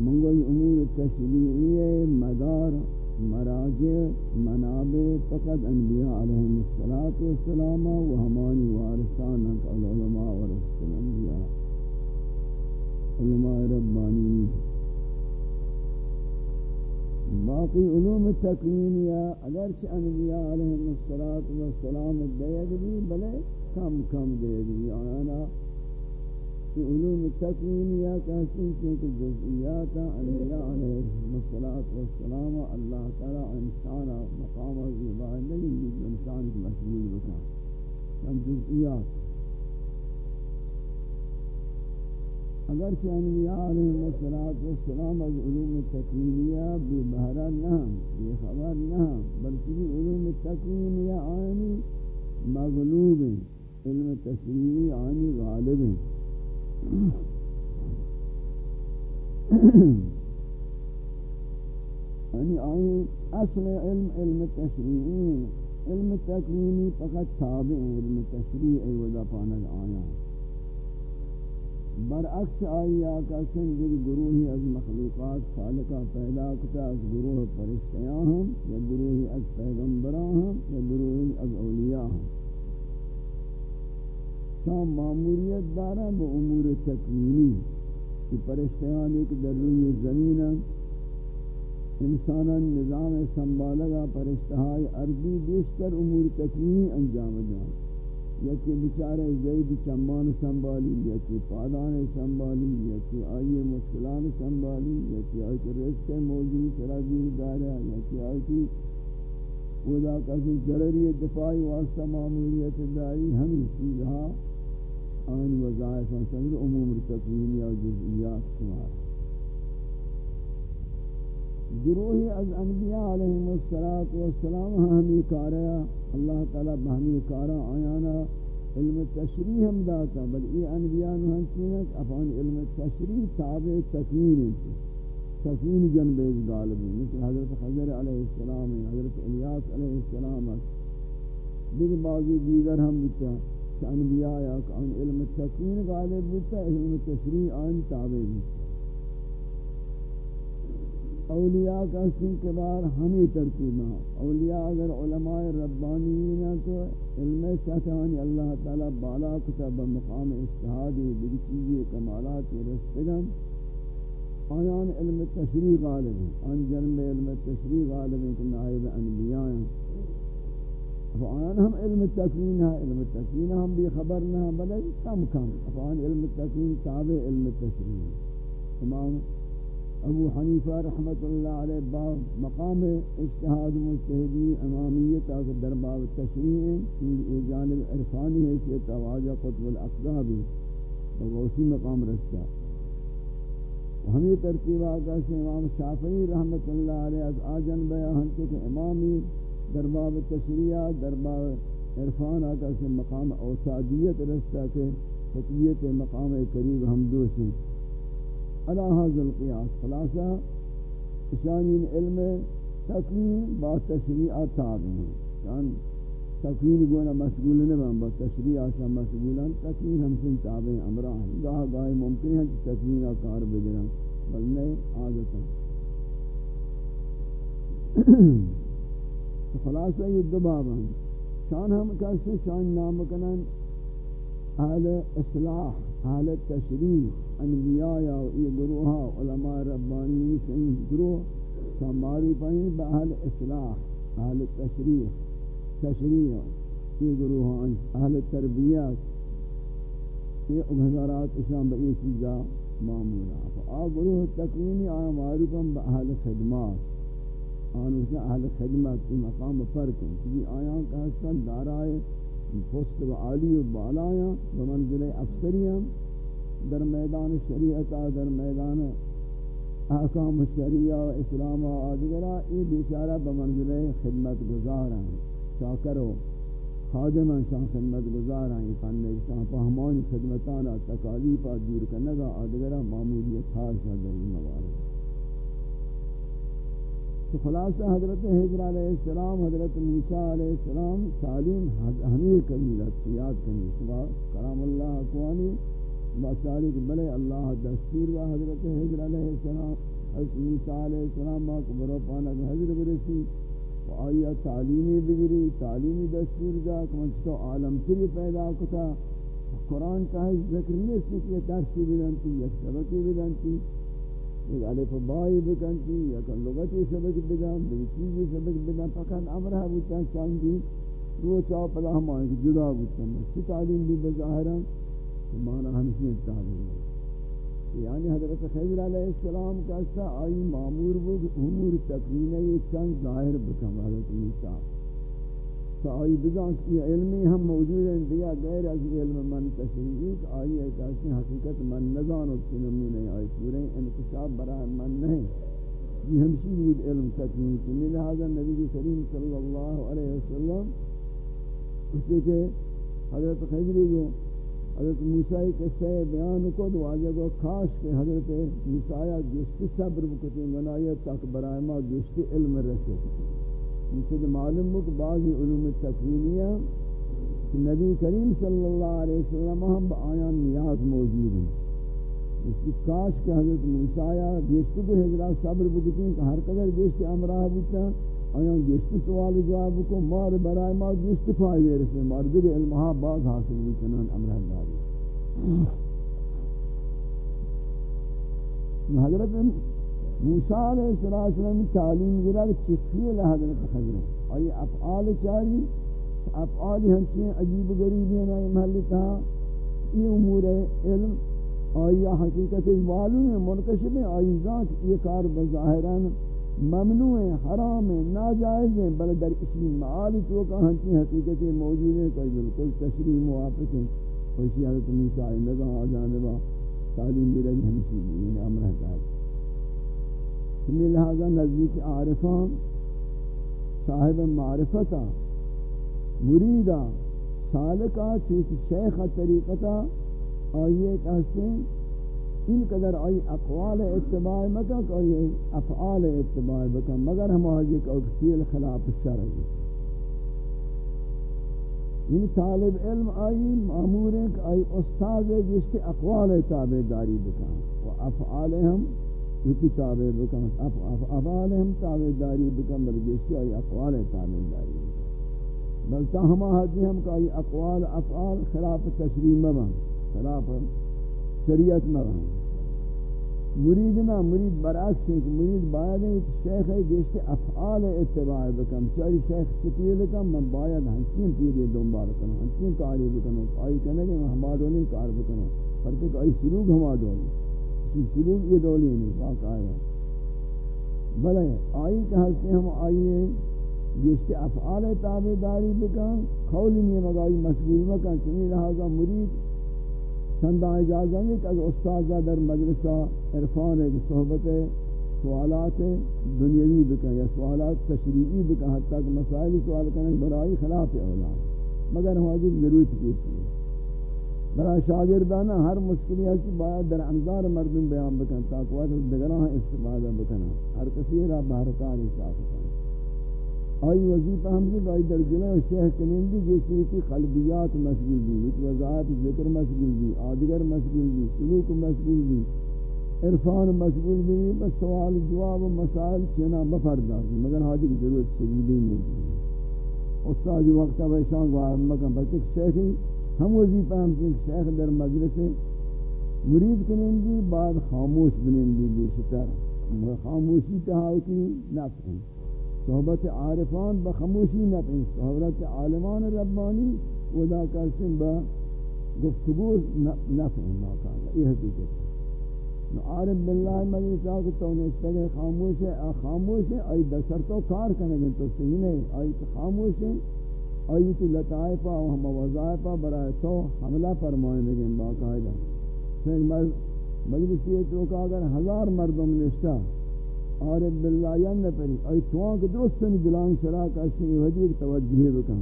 Speaker 2: منگوی امور تشریعی، مدار، مراجع، منابع، فقط انبیاء علیہم السلام و ہمانی وارثانک العلماء ورسط الانبیاء. علماء ربانی. باقی علوم تکوینیہ اگرچہ انبیاء علیہم السلام دیگ بھی بلے کم کم دے دی آنا کہ علوم تکوینیہ کہتے ہیں کہ جزئیات انبیاء علیہ السلام اللہ تعالی انسان مقام زیبا نہیں جس انسان کی مشغول بکا ہم جزئیات اگر کہ انبیاء علیہ السلام از علوم تکوینیہ بے بہرہ نہ بے خبر نہ بلکہ علوم تکوینیہ آنی مغلوب ہیں، علم تشریعی آنی غالب ہیں۔ یعنی آئی اصل علم علم تشریعی، علم تکوینی فقط تابع علم تشریعی ودا پانک آیا۔ برعکس آئی آکا سندر گروہی از مخلوقات خالقہ پیدا کتا، از گروہ پرشتیاں ہم، یا گروہی از پیغمبران ہم، یا گروہی از اولیاء ہم۔ شام معمولیت دارا با امور تکوینی. کہ پرشتیان ایک در روی زمین انسانا نظام سنبالگا پرشتہائی عربی بیشتر امور تکوینی انجام جان یکی بچارہ زید چمان سنبالی، یکی پادان سنبالی، یکی آئی مشکلان سنبالی، یکی آئی رزق موجود سرازی دارا یکی آئی ودا کسی جرری دفاعی واسطہ معمولیت داری. ہمیں چیزہاں آن وظائف ہیں یعنی سمجھ عموم تکوینی اور جزئیات شمار گروہی از انبیاء علیہم السلام ہمی کارا اللہ تعالی بہمی کارا آیانا علم تشریح ہم داتا بل ای انبیاء نحنسینک افان علم تشریح تابع تکوین تکوین جنبیز غالبی مثل حضرت خضر علیہ السلام، حضرت الیاس علیہ السلام دیگر بعضی دیگر ہم بتا کہ انبیاء یا ان علم تکوین غالب ہوتا ہے علم تشریع آن تابع ہوتا اولیاء کا سن کے بار ہمیں ترتیبہ اولیاء اگر علماء ربانیین ہیں تو علم ساتھانی اللہ تعالی بالا کتب مقام اجتہادی دیگر کمالات رستگن آیان علم تشریع غالب ہیں۔ ان جنب علم تشریع غالب ہیں کہ نائب انبیاء ہیں۔ افعان ہم علم تکوین ہے علم تکوین ہم بھی خبر نہ بلے کم کم. افعان علم تکوین تابع علم تشریح امام ابو حنیفہ رحمت اللہ علیہ باب مقام اجتہاد مجتہدی امامیت آگر درباب تشریح یہ جانب عرفانی ہے کہ تواجہ قطب الاقضابی وغوثی مقام رستا. ہمیں ترتیب آگا سے امام شافعی رحمت اللہ علیہ از آجن بیان کہ امامی در باب تشریع، در باب عرفان آقا سے مقام اوسادیت رستہ کے حقیت مقام قریب ہم دو سے علا حاضر القیاس خلاصہ، شانین علم تقویم با تشریع تابع ہیں۔ شان تقویم گونا مشغول نہیں با تشریع آشان مشغولا تقویم ہم سن تابع امرہ ہیں۔ گاہ گاہ ممکن ہے کہ تقویم کار بگرن، بل نہیں آدتا خلاصہ یہ دو باب ہیں۔ شان ہم کہتے شان نام کنن۔ اہل اصلاح، اہل تشریح، انبیاء یا یہ گروہ علماء ربانی سے گروہ شان معروف با اہل اصلاح، اہل تشریح تشریح یہ گروہ اہل تربیت۔ یہ اگھزارات شان با یہ چیزا معمولا۔ آ گروہ تکوینی آیا معروف با اہل خدمات۔ آن اہل خدمت کی مقام فرق ہیں کہ آیاں کا حسن دارائے پست و عالی و بالایا بمنزل افسریم در میدان شریعت، در میدان احکام شریعہ و اسلام و آدگرہ یہ بیچارہ بمنزل خدمت گزار ہیں۔ چاکر و خادم شان خدمت گزار ہیں۔ یہ فن شان پہمان خدمتانا تکالیفا دور کرنگا آدگرہ معمولیت خاص ہے در موارد۔ تو خلاصہ حضرت حجر علیہ السلام، حضرت موسیٰ علیہ السلام تعلیم ہمیں کبیرت یاد کرنی سبا کرام اللہ اقوانی بچاری کہ بلے اللہ دستور و حضرت حضر علیہ السلام، حضرت موسیٰ علیہ السلام با برو پانا کہ حضر برسی۔ و آیا تعلیمی بگری، تعلیمی دستور جا کہ منچتو عالم تری پیدا کتا۔ قرآن کا ذکر نہیں اس کی درسی بدنتی یک سبکی بدنتی یعنی ایک علیف بائی بکنتی یک لغتی سبک بدن دیکھ چیزی سبک بدن فقط امرہ بودتا چاندی رو چاو پدا ہم آئیں جدا بودتا چی تعلیم بھی بظاہران معنی ہمشی تعبیر یعنی حضرت خضر علیہ السلام کا اس آئی معمور بود، امور تکوینہ یہ چند ظاہر بکم حضرت موسیٰ. تو آئی بزان کی علمی ہم موجود ہیں دیا غیر از علم من تشریعی کہ آئی ایک ایسی حقیقت من نزان و نمونے آئی پورے انکشاب برای من نہیں۔ یہ ہمشی بود علم تکوین کی۔ لہذا نبی کریم صلی اللہ علیہ وسلم اس کہ حضرت خضری کو، حضرت موسیٰ کے سے بیان کو دواجہ کو کاش کہ حضرت موسیٰ جستی صبر بکتی منایت تک برای ما جستی علم رسے۔ مجھے معلوم ہو کہ بعضی علوم تکوینیہ کہ نبی کریم صلی اللہ علیہ وسلم ہم آیان نیاز موجود ہیں۔ اس کی کاش کہ حضرت موسیٰ جستی کو حضرات صبر بکتی کہ ہر قدر جستی امراہ بکتا آیان جستی سوال جواب کو مار برای ما جستی فائدے رسے۔ مار دیگه علمها ہاں باز حاصل بھی چنان امرہ داری۔ حضرت موسیٰ علیہ السلام تعلیم گرا کہ چکفیل حضرت خضر؟ آئی افعال چاری؟ افعال ہنچین عجیب غریبی ہیں آئی محلی تہا یہ امور علم آئی حقیقت معلوم ہے منکشب ہے آئی ذات یہ کار بظاہران ممنوع ہیں حرام ہیں ناجائز ہیں بل در اسی معالی تو کا ہنچی حقیقتیں موجود ہیں کوئی بالکل تشریح موافق ہیں کوئی سی حضرت موسیٰ نگاہ آ جانبا تعلیم بھی رہی ہمشی بھی یعنی امرہ کار سمی لہذا نزدیک عارفان صاحب معرفتا، مریدا، سالکا چوت شیخ طریقتا، آئیے کہتے ہیں این قدر آئی اقوال اتباع مکہ کہ آئی افعال اتباع بکا مگر ہم آجی کہ فیل خلاف شرعی یعنی طالب علم آئی معمور ہیں کہ آئی استاذ ہے جس کے اقوال تابع داری بکا۔ و افعال ہم اسی تابع بکا افعال ہم تابع داری بکا بل آئی اقوال تابع داری بکا بلتا ہم آجی ہم کہ آئی اقوال افعال خلاف تشریح مبن، خلاف شریعت نہ مرید نہ مرید برعکس ہے کہ مرید باید ہے کہ شیخ ہے جس افعال اتباع بکم چاری شیخ چکیے لکم من باید ہنچین پیری دنبال کنو ہنچین کاری بکنو آئی کہنے کہ ہما دونی کار بکنو پر کہ آئی سلوک ہما دونی اسی سلوک یہ دولی نہیں پاک آیا بلے آئی کہ ہستے ہم آئیے جس کے افعال تابع داری بکن خولی نہیں مگائی مسئول مکن چنی لہذا مرید چند اجازہ نہیں کہ از استاذہ در مجلسہ عرفان ایک صحبت سوالات دنیاوی بکن یا سوالات تشریعی بکن حتیٰ کہ مسائل سوال کرنے برائی خلاف اولاد مگر ہم آجی ضرورت کیسی ہے برای شاگردانہ ہر مشکلی ہے کہ باید در انظار مردم بیان بکن تاکہ وقت دگران استفادہ بکن. ہر کسی را بہرکار حساب کریں آئی وظیفہ ہم کی بائی در جلہ شیخ کنندی جیسی کی قلبیات مشغول بھی وضاحت، ذکر مشغول بھی آدگر مشغول بھی سلوک مشغول بھی عرفان مشغول بھی بس سوال، جواب و مسائل چنا بفردا مگر حاجی کی ضرورت شدیدی نہیں استاد وقت اب ایشان گوار مکم بچک شیخی ہم وظیفہ ہم کی شیخ در مجلس مرید کنندی بعد خاموش بنندی بیشتر خاموشی تہاوتی نفع صحبت عارفان بخموشی نفع صحبت عالمان ربانی ودا کرسن با گفتگو نفع ناکانا یہ حقیقت عارف باللہ مجلس آکے تو نشتگے خاموش ہے خاموش ہے، آئی بسر تو کار کرنے گے تو صحیح نہیں، آئی خاموش ہے۔ آیت لطائفہ و ہم وظائفہ برای تو حملہ فرمائیں لگیں باقاعدہ۔ پھر مجلسی تو کہ اگر ہزار مردم نشتا عارف باللہ یم نہ آئی توان کے درست نہیں دلان سرا کا اس نے توجہ بکن۔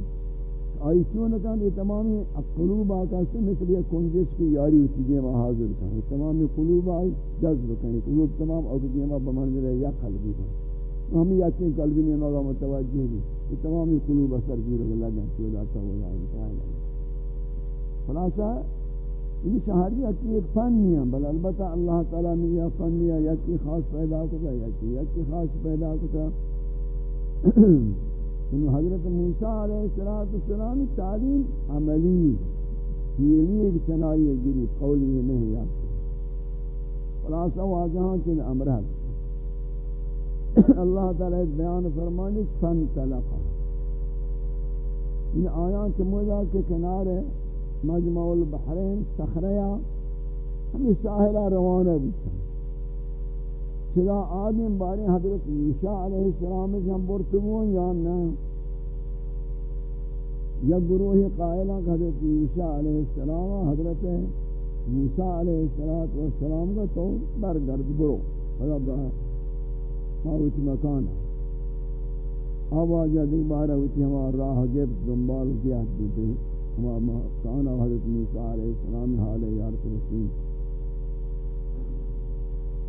Speaker 2: آئی چون کہاں یہ تمامی قلوب آکا سے مثل یہ کنجس کی یاری ہوتی دیما حاضر کہاں یہ تمامی قلوب آئی، جذب کہیں قلوب تمام اوکی دیما بمنظر یا قلبی کہاں ہم یقین قلبی نے مگا متوجہ بھی یہ تمامی قلوب اثر گیر لگا چیو داتا ہو جائے خلاصہ یہ شہری کی ایک فنی ہے بل البتہ اللہ تعالیٰ نے یہ فنی ہے یکی خاص پیدا کو یا کرتا یکی یکی خاص پیدا کرتا انہوں حضرت موسیٰ علیہ السلام تعلیم عملی فیلی ایک چنائی گری قولی نہیں یاد خلاصہ واجہاں چند امرہ اللہ تعالی بیان فرمانی فن تلقا. یہ آیان کے مولا کے کنارے مجمع البحرین سخریا ہمیں ساحلہ روانہ بیتا چلا آدم بارے حضرت عیسیٰ علیہ السلام جہاں برتبون یا نا یا گروہ قائلہ کہ حضرت عیسیٰ علیہ السلام، حضرت موسیٰ علیہ السلام کا تو برگرد برو خدا برای مکان آواز دیکھ بارا ہوتی ہمارا راہ جب دنبال کیا دیتے ہمارا مکان حضرت موسیٰ علیہ السلام حال یارت رسیم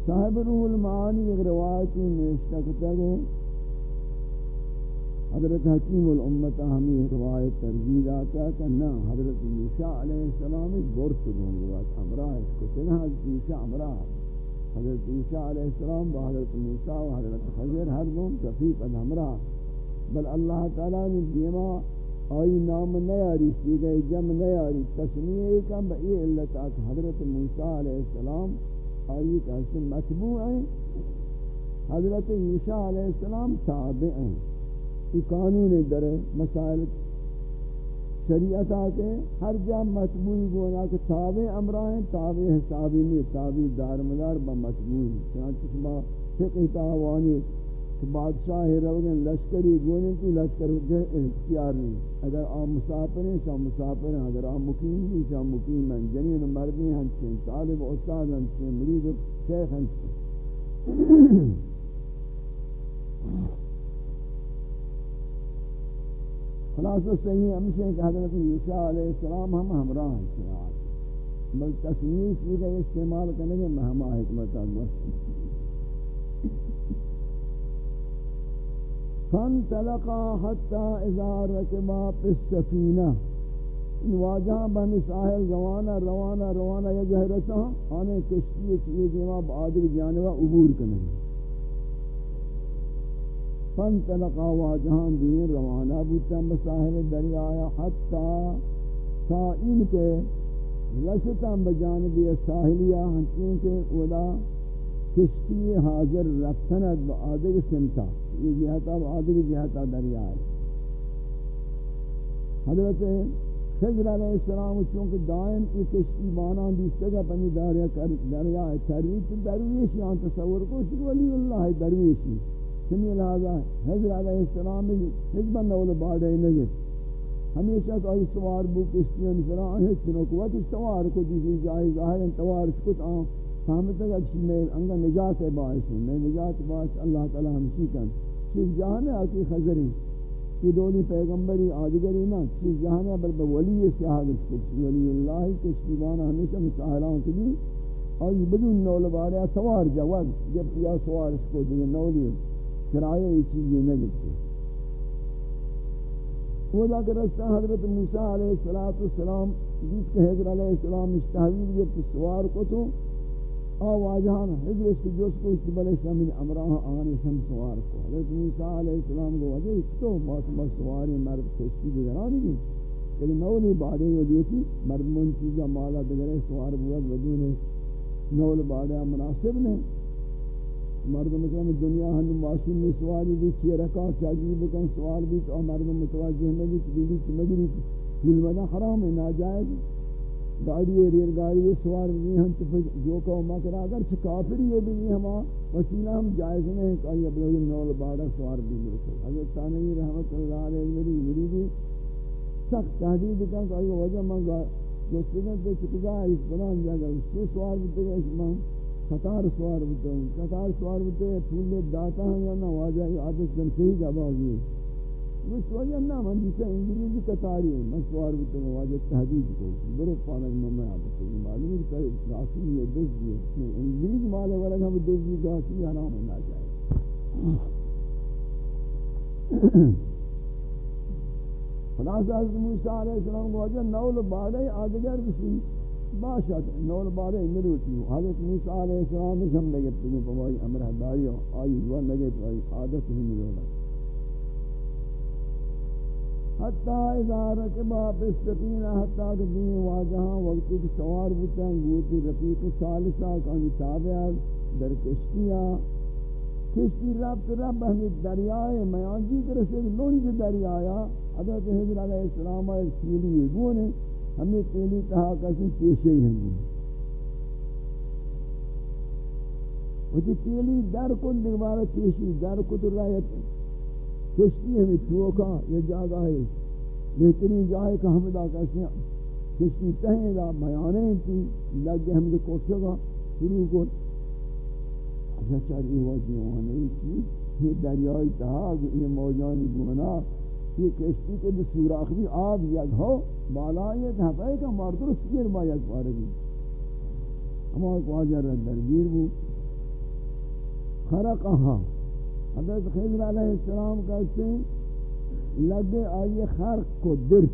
Speaker 2: صاحب روح المعانی ایک روایتی نشتہ کتا گئے حضرت حکیم الامت ہمیں روایت ترجید آتا کہ نا حضرت موسیٰ علیہ السلام برس گونگوا امراہ اس کو تنہا حضرت موسیٰ امراہ حضرت عیسیٰ علیہ السلام با حضرت موسیٰ و حضرت خضر، ہر دون رفیق ہمرا بل اللہ تعالیٰ نے دیما، آئی نام نیاری سیگئی جم نیاری تسمیہ کم بئی علت آت حضرت موسیٰ علیہ السلام، آئی کہتے مطبوع ہیں. حضرت عیسیٰ علیہ السلام تابع ہیں. یہ قانون در مسائل شریعت آکے ہر جا مطبوعی گونا کہ تابع امرائیں تابع حسابی نہیں، تابع دارمدار با مطبوعی چنانچہ شما فقہ تاوانی کہ بادشاہ روگن لشکری گونے کی لشکر اختیار نہیں۔ اگر آم مسافر ہیں، شاہ مسافر ہیں، اگر آم مقیم بھی شاہ مقیم ہیں، جنین مردی ہیں چھیں طالب استاد ہیں چھیں مرید شیخ ہیں خلاصہ صحیح ہمشہ کہ حضرت عیسیٰ علیہ السلام ہم ہمراہ ہیں شرعات بل تصمیس بھی کا استعمال کرنے کے مہمہ حکمت اللہ فانطلقا حتی اذا رکبا پی السفینہ۔ ان واجہاں بہمی ساحل روانہ روانہ روانہ یہ جہرسا آنے کشتی چیئے جواب آدھر جانوہ عبور کرنے۔ فن تلقا واجہان دین روانہ بوتا مساہل دریایا، حتی تا ان کے رسطا بجانبی ساحلیہ ہنچین کے اولا کشتی حاضر رفتند با آدھر سمتا یہ جہتا با آدھر جہتا دریایا حضرت خضر علیہ السلام چونکہ دائم یہ کشتی بانان دیستے گا پنی دریا دریا تریت درویش یہاں تصور کو چکو ولی اللہ درویشی. چمی لہذا حضر علیہ السلام نجبن نول بادے نگے ہمیشہ تو آئی سوار بو کشتیاں فران ہے چنو کو وقت سوار کو دیسی جائے ظاہر ان توار کت آن فہمتا کہ اکشی میں انگا نجات باعث ہے میں نجات باعث اللہ تعالی ہمشی کن چیز جہاں ہے آتی خضری کی دولی پیغمبری آدگری نا چیز جہاں ہے بل بولی سیاہ کو ولی اللہ کشتیوانا ہمیشہ مساہلان کے لیے اور بدون نول بارے سوار جواد جب کیا سوار اس کو دیگے نولی کرایہ یہ چیز یہ نہ گلتے وہ ذا کہ رستہ حضرت موسیٰ علیہ السلام جس کے حضر علیہ السلام اشتحویل یہ سوار کو تو آواجہاں حضر اس کے جس کو اس بلے شامل امراہ آنے شم سوار کو۔ حضرت موسیٰ علیہ السلام کو وجہ اس تو بات سواری مرد کشتی دیگرانی گئی یعنی لیکن نولی بادیں وجودی مردمون چیزا مالا دیگرے سوار بود ودونے نول بادہ مناسب نہیں۔ مردم مثلا دنیا ہن معصوم میں سوال بھی چھ رکا چاہیے بکن، سوال بھی تو مردم متوجہ نہیں بھی بیلی کی مگری کل مدہ حرام ہے، ناجائز گاڑی ریر گاڑی سوار بھی ہم تو جو کو مکر اگر چھ کافر یہ بھی نہیں ہم وسیلہ ہم جائز نہیں کہ یہ بلو نول باڑا سوار بھی مرتے حضرت تانوی رحمت اللہ علیہ، میری میری بھی سخت تحدید کن کہ آئی وجہ من دوستگن تو چکزا ہے، اس بلان جاگا اس سوار بودتے گا اس قطار سوار بودتے ہوں قطار سوار بودتے ہیں پھول داتا ہیں یا نہ واجہ عادت جمسی ہی جب آگئی اس وجہ نہ من جسے انگلیزی قطاری ہے من سوار بودتے ہیں واجہ تحدید کو برو پانک میں میں آبت ہوں معلوم ہے کہ راسی یہ دوست دیئے انگلیز مالے ورگ ہم دوست دیئے راسی حرام ہونا چاہیے خلاص حضرت موسیٰ علیہ السلام کو وجہ نول بارے آدگر بسی باشد. نول بارے نروتی. ہو حضرت موسیٰ علیہ السلام ہم لگے پتنگو پوائی امرہ داری ہو آئی دوا لگے پوائی عادت ہی ملولا حتی اذا رکبا بالسفینہ حتی کہ دین واجہاں وقتی کی سوار بتا گوتی رفیق سالسہ کانی تابعہ در کشتیاں کشتی رب تو رب ہمیں دریائے میانجی کے رسے لونج دریایا حضرت حضر علیہ السلام ایک پیلی یہ گونے. ہمیں پیلی کہا کسی پیشے ہی ہم گونے وہ پیلی در کن دیوارا پیشی، در کن رایت کشتی ہمیں توکا یہ جاگہ ہے۔ بہترین جائے کہ ہم دا کسی کشتی تہیں دا بیانے تھی۔ لگے ہم دے کوٹھے گا، شروع کو اچھا چاری ہوا جیوانے تھی۔ یہ دریائی تہا یہ موجانی گونا یہ کشتی کے سوراخ بھی آب یک ہو، بالا یہ دھپے کا مردر سیر با یک پارے بھی ہمارے کو آجر درگیر بو۔ خرقہا حضرت خضر علیہ السلام کا اس سے لگے آئیے خرق کو در۔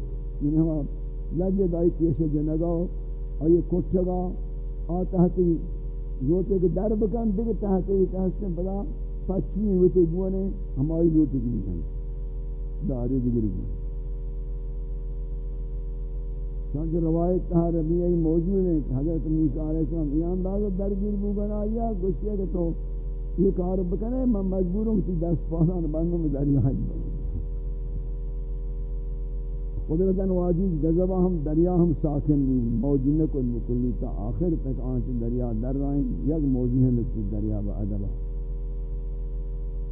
Speaker 2: یعنی ہم لگے دائی پیشے جنگا آئیے کچھگا آ تحتی لوٹے کے در بکن، دیکھ تحتی تحتی بلا پچھنی ہوتے گونے ہماری لوٹے کی نکلے داری دیگر گئی چونکہ روایت تہا ربیعی موجود ہے حضرت موسیٰ علیہ السلام یہ اندازہ درگیر بوگن آیا گوشتی ہے کہ تو یہ کار بکنے میں مجبور ہوں کہ دست پاسان بندوں میں دریا ہے قدرتاً واجب، جذبہ ہم، دریا ہم ساکن بھی موجود نہ کل مکلی تا آخر تک آنچ دریا در رائیں یک موجود ہے نکتی دریا با عدبہ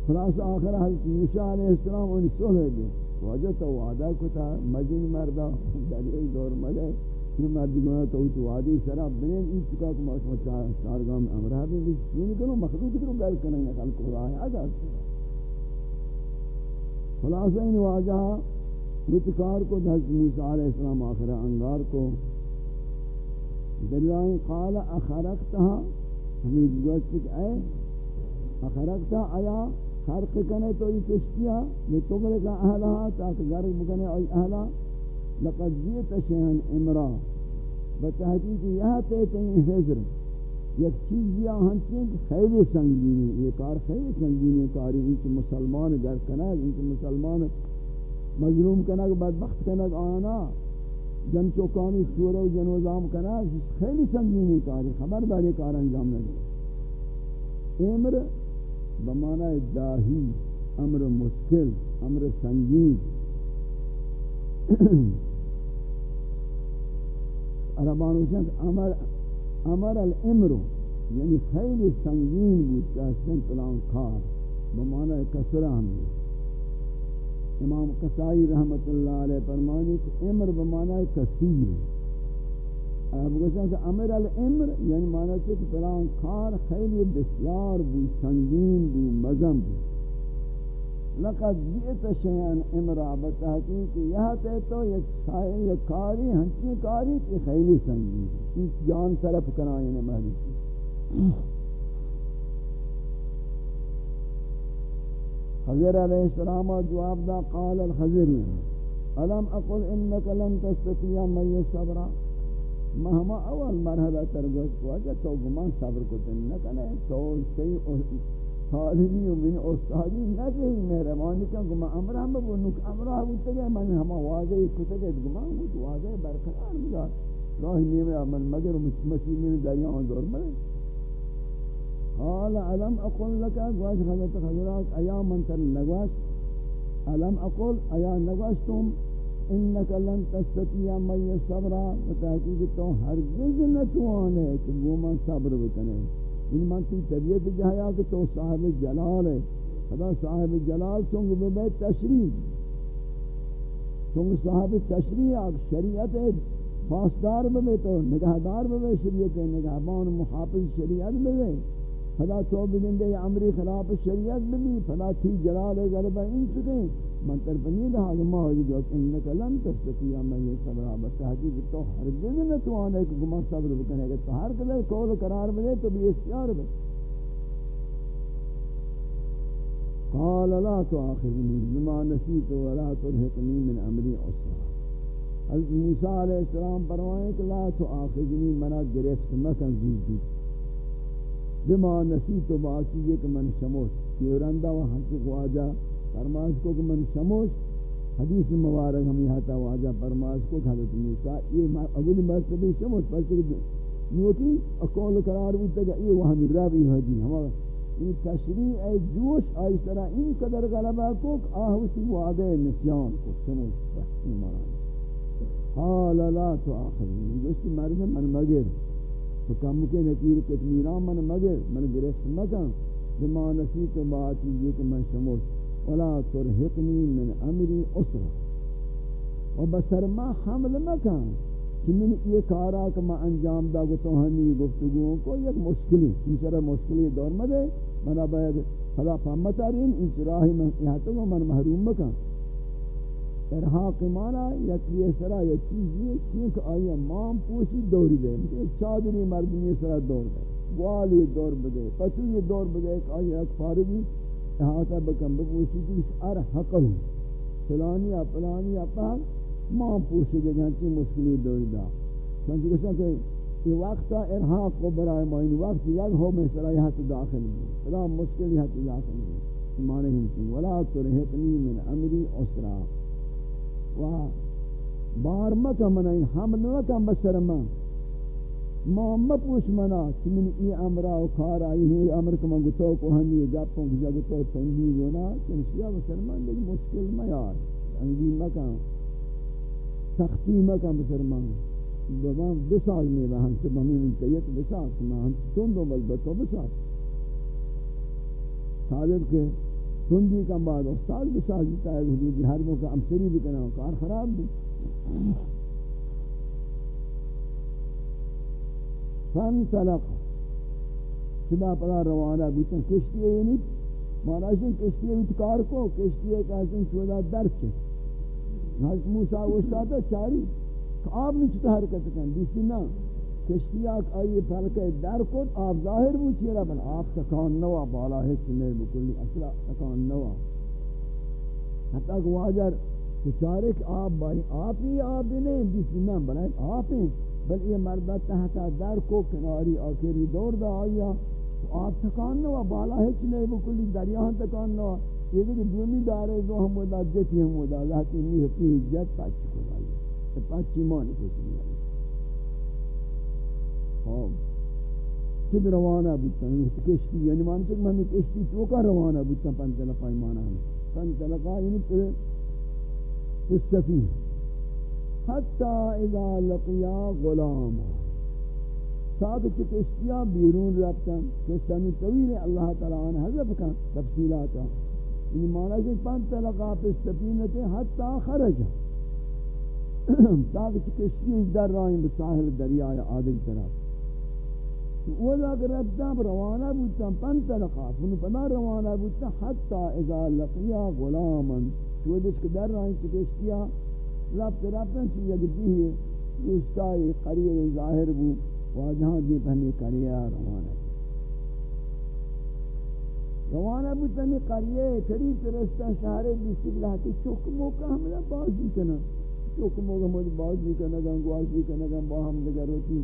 Speaker 2: خلاص آخر حضرت موسیٰ علیہ السلام ان صلح دے وجہ تو وعدہ کو تھا مجن مردہ دریائی دور مدے یہ مردی گونا تو تو وعدی سراب بنین این چکا کہ ماشما چارگاہ میں امرہ بھی بھی چونی کنو مخلوق کرو گل کرنے گا خلق کو راہ آگا خلاص این واجہ متکار کو حضرت موسیٰ علیہ السلام آخر انگار کو. دریائیں قال اخرقتها، ہمیں گوشت کہ اے اخرقتها آیا خرق کنے تو یہ کشتیا یہ تغرے کا اہلا تاکہ غرق بکنے آئی اہلا لقد جیت شہن امرا. بتحقیق یہ تیتے ہیں حضر. یک چیز یا ہنچیں خیلی سنگینی یہ کار خیلی سنگینی، کاری ان کی مسلمان گر کنگ ان کی مسلمان مظلوم کنگ بدبخت کنگ آنا جن چوکانی چورے و جنوزام کنگ خیلی سنگینی کاری خبردار یہ کار انجام لگے امر بمعنی داہی، امر مشکل، امر سنگین. عربانو چند امر امر الامر یعنی خیلی سنگین بود که استن پلان کار. بمعنی کسرہ ہم امام قصائی رحمت اللہ علیہ فرمانی کہ امر بمعنی کثیر. اب گوشن کہ امر الامر یعنی معنی ہے کہ فلان کار خیلی بسیار بو سنگین بو مزم بو لقد جئت شیئن امرا بتحقیق یہ تے تو یک شائع یک کاری ہنچی کاری کی خیلی سنگین اس جان طرف کرائیں یعنی مہدی خضر علیہ السلام جواب دا قال الخضر الم اقل انك لن تستطيع من صبرا؟ مہما اول مرحلہ ترگوش کو اجا تو گمان صبر کو تن نہ کنے تو سی طالبی و من استادی نہ کہ مہربانی کا گما امر ہم وہ نک امر ہم تے من ہم واضح کتے کے گمان وہ واضح برقرار ملا راہ نہیں من مگر مسلم میں دریا دور میں قال علم اقول لك واش حضرت حضرات ایام من تر نگواش؟ علم اقول، ایا نگواشتم؟ انك لن تستطيع من صبر بتحقیق تو ہرگز نہ توانے کہ وہ من صبر بکنے۔ ان من تی طبیعت جہایا کہ تو صاحب جلال ہے۔ خدا صاحب جلال چونگ بے تشریف۔ چونکہ صاحب تشریع شریعت پاسدار بے تو نگہدار بے شریعت نگہبان محافظ شریعت بے فلا تو بگندے امری خلاف شریعت بھی فلا تھی جلال غلبہ ان چکے من طرف نہیں رہا کہ ما ہوئی جو انکا لن تستطیع میں یہ صبر آبا تحقیق تو ہر دن نہ تو آنے کہ گمہ صبر بکنے گا تو ہر قدر قول قرار بلے تو بھی اختیار بے قال لا تؤاخذني بما نسيت ولا ترهقني من امري عسرا حضرت موسیٰ علیہ السلام فرمائے کہ لا تؤاخذني منا گرفت مکن زودی. بما نسیت با چیزے کہ من شموش یہ رندہ وہاں کی خواجہ فرماش کو کہ من شموش، حدیث مبارک ہم یہاں تا واجہ فرماش کو کہ حضرت موسیٰ، یہ اولی مرتبہ شموش پر چکے یہ کی اقول قرار بودتا کہ یہ وہاں رابی حدیث ہمارا یہ تشریع جوش آئی طرح ان قدر غلبہ کو آہوتی وعدہ نسیان کو، شموش بحثی مران حال لا تو آخر۔ گوشتی مرد من مگر۔ تو کم کے نتیر کتمیران من مگر۔ من گرفت مکن۔ بما نسیت و با چیزی کہ من شموش۔ ولا ترحقنی من امری اسرا و بسر ما حمل مکن کہ من یہ کارا کہ ما انجام دا گو تو ہمی گفتگووں کو یک مشکلی تیسرا مشکلی دور مدے۔ منا باید خدا پامتارین ان چراہی من یہاں تو من محروم مکن ارحاق مانا یکی سرا یا چیزی چیک آیا مام پوشی دوری دے۔ چادری مردمی سرا دور دے۔ گوالی دور بدے، پتوی دور بدے، ایک آیا ایک فارغی احاطہ بکم بپوشی کیش ارحقہ فلانی یا فلانی یا پاک مام پوشی دے گھنچی یعنی مسکلی دوری دا۔ چونکہ کسا کہ یہ وقتا ارحاق کو برائے مائن وقت یک ہو میں سرا یہاں داخل بھی سلام مشکل یہاں داخل بھی مانے ہمشن ولا ترہتنی من امری اسرا و بار مکا منا این حمل مکا بسر من۔ ما مپوش منا کہ من ای امرا و کارا ای امر کو کما گتو کو ہمی جاپوں کی جا گتو تنگی گونا چنشیا بسر من لیکن مشکل میار انگی مکا سختی مکا بسر من بمان بسال میں بہن تو بمی من تیت بسال ما ہم تون دو بل بتو بسال طالب کے سندی کا بعد استاد بھی سازتا ہے حدود ہر موقع امسری بھی کنا کار خراب بھی فن طلق چدا روانہ بیتن کشتی ہے یعنی جی، مانا کشتی ہے کار کو؟ کشتی ہے کہ حسن چودا درچ حضرت موسیٰ استاد چاری۔ آپ نے چتا حرکت کن دیستی نا کشتیاک آئی پھلکے در کت آپ ظاہر بو چیرا بل آپ تکان نوا، بالا ہے چنے بکلی اصلا تکان نوا۔ حتی کہ واجر چارے کہ آپ بائی آپ ہی آپ ہی نہیں، جس دن بلائے آپ ہیں بل یہ مردہ تحتا در کو کناری آکری دور دا آیا آپ تکان نوا، بالا ہے چنے بکلی دریاں تکان نوا۔ یہ دیکھ دومی دارے جو ہم ودا جتی ہم ودا اللہ تینی حقی جت پاچ کو دائی پاچی مانی کو چلی خواب چد روانہ بودتا ہے کشتی یعنی مانا چک میں کشتی چوکا روانہ بودتا پنچلقہ ایمانہ ہم۔ پنچلقہ یعنی پر السفین حتی اذا لقیا غلام. تاکہ چک کشتیاں بیرون رابطا کشتانی طویل اللہ تعالیٰ عنہ حضب کا تفصیلاتا یعنی مانا چک پنچلقہ پر السفینت حتی خرجا تاکہ چک کشتیاں در رائیں بساہل دریائے آدھگ طرف. اولا کہ ربتا روانہ بودتا پن طلقا فنو پدا روانہ بودتا حتی اذا لقیا غلاما. چودش کے در رہا چکشتیا ربت ربتا چی یک دیئے دوستائی قریع ظاہر بو واجہاں دی جی پہنی قریع روانہ روانہ بودتا می قریع قریب رستا شہر دیستی بلاتی چوک موقع ہمیں بازی کنا۔ چوک موقع مجھے بازی کنا گا گوازی کنا گا باہم لگا روتی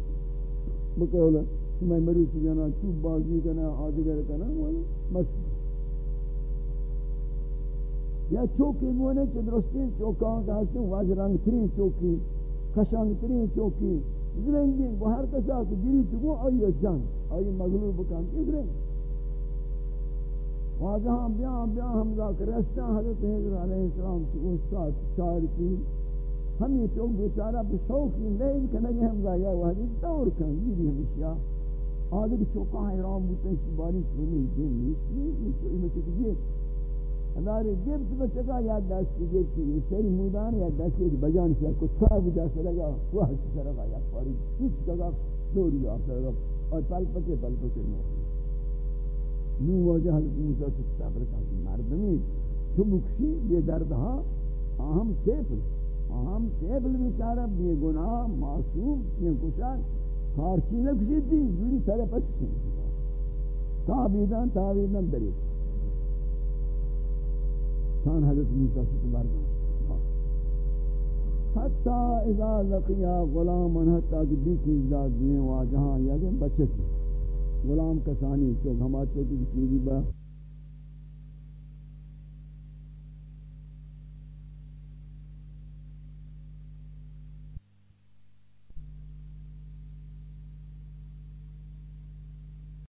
Speaker 2: بکولا، میں مروچ جانا، چوب بازی کنا آدگر کنا بس یا چوکی گونے چھ درستی چوکان کا حسن واج رنگ ترین چوکی کشانگ ترین چوکی زرنگی وہ ہر کسا کہ گری چکو آئی جان آئی مغلوب کن ادرنگ واجہاں بیان بیان حمزہ کرستا حضرت حضر علیہ السلام کی استاد شاعر کی ہم یہ چوک بیچارہ بشوکی نہیں کنگے حمزہ یا وحدی دور کن گیری ہمیشہ آدھے چوکا حیران بودتا ہے باری سنی دن نیچی نیچی نیچی نیچی
Speaker 1: ہماری گفت بچکا یا دست کی گفت کی سری مودان یا دست کی بجان سے کو تھا بجا سرگا وہ ہر سرگا یا پاری کچھ جگہ دوری آپ سرگا اور پل پکے پل پکے نو نو وجہ حضرت موسیٰ سے صبر کا مردمی تو مکشی یہ درد ہاں اہم تیپل اہم تیپل بیچارہ بے گناہ معصوم یہ کشان خارچی نکشی تھی جوری سر پس سے تابیدان تابیدان دریت شان حضرت موسیٰ سے بردان حتی اذا لقیا غلام حتی کہ دیکھ ازداد دیں واجہاں یا کہ بچے غلام کسانی چوک ہما چوکی چیزی با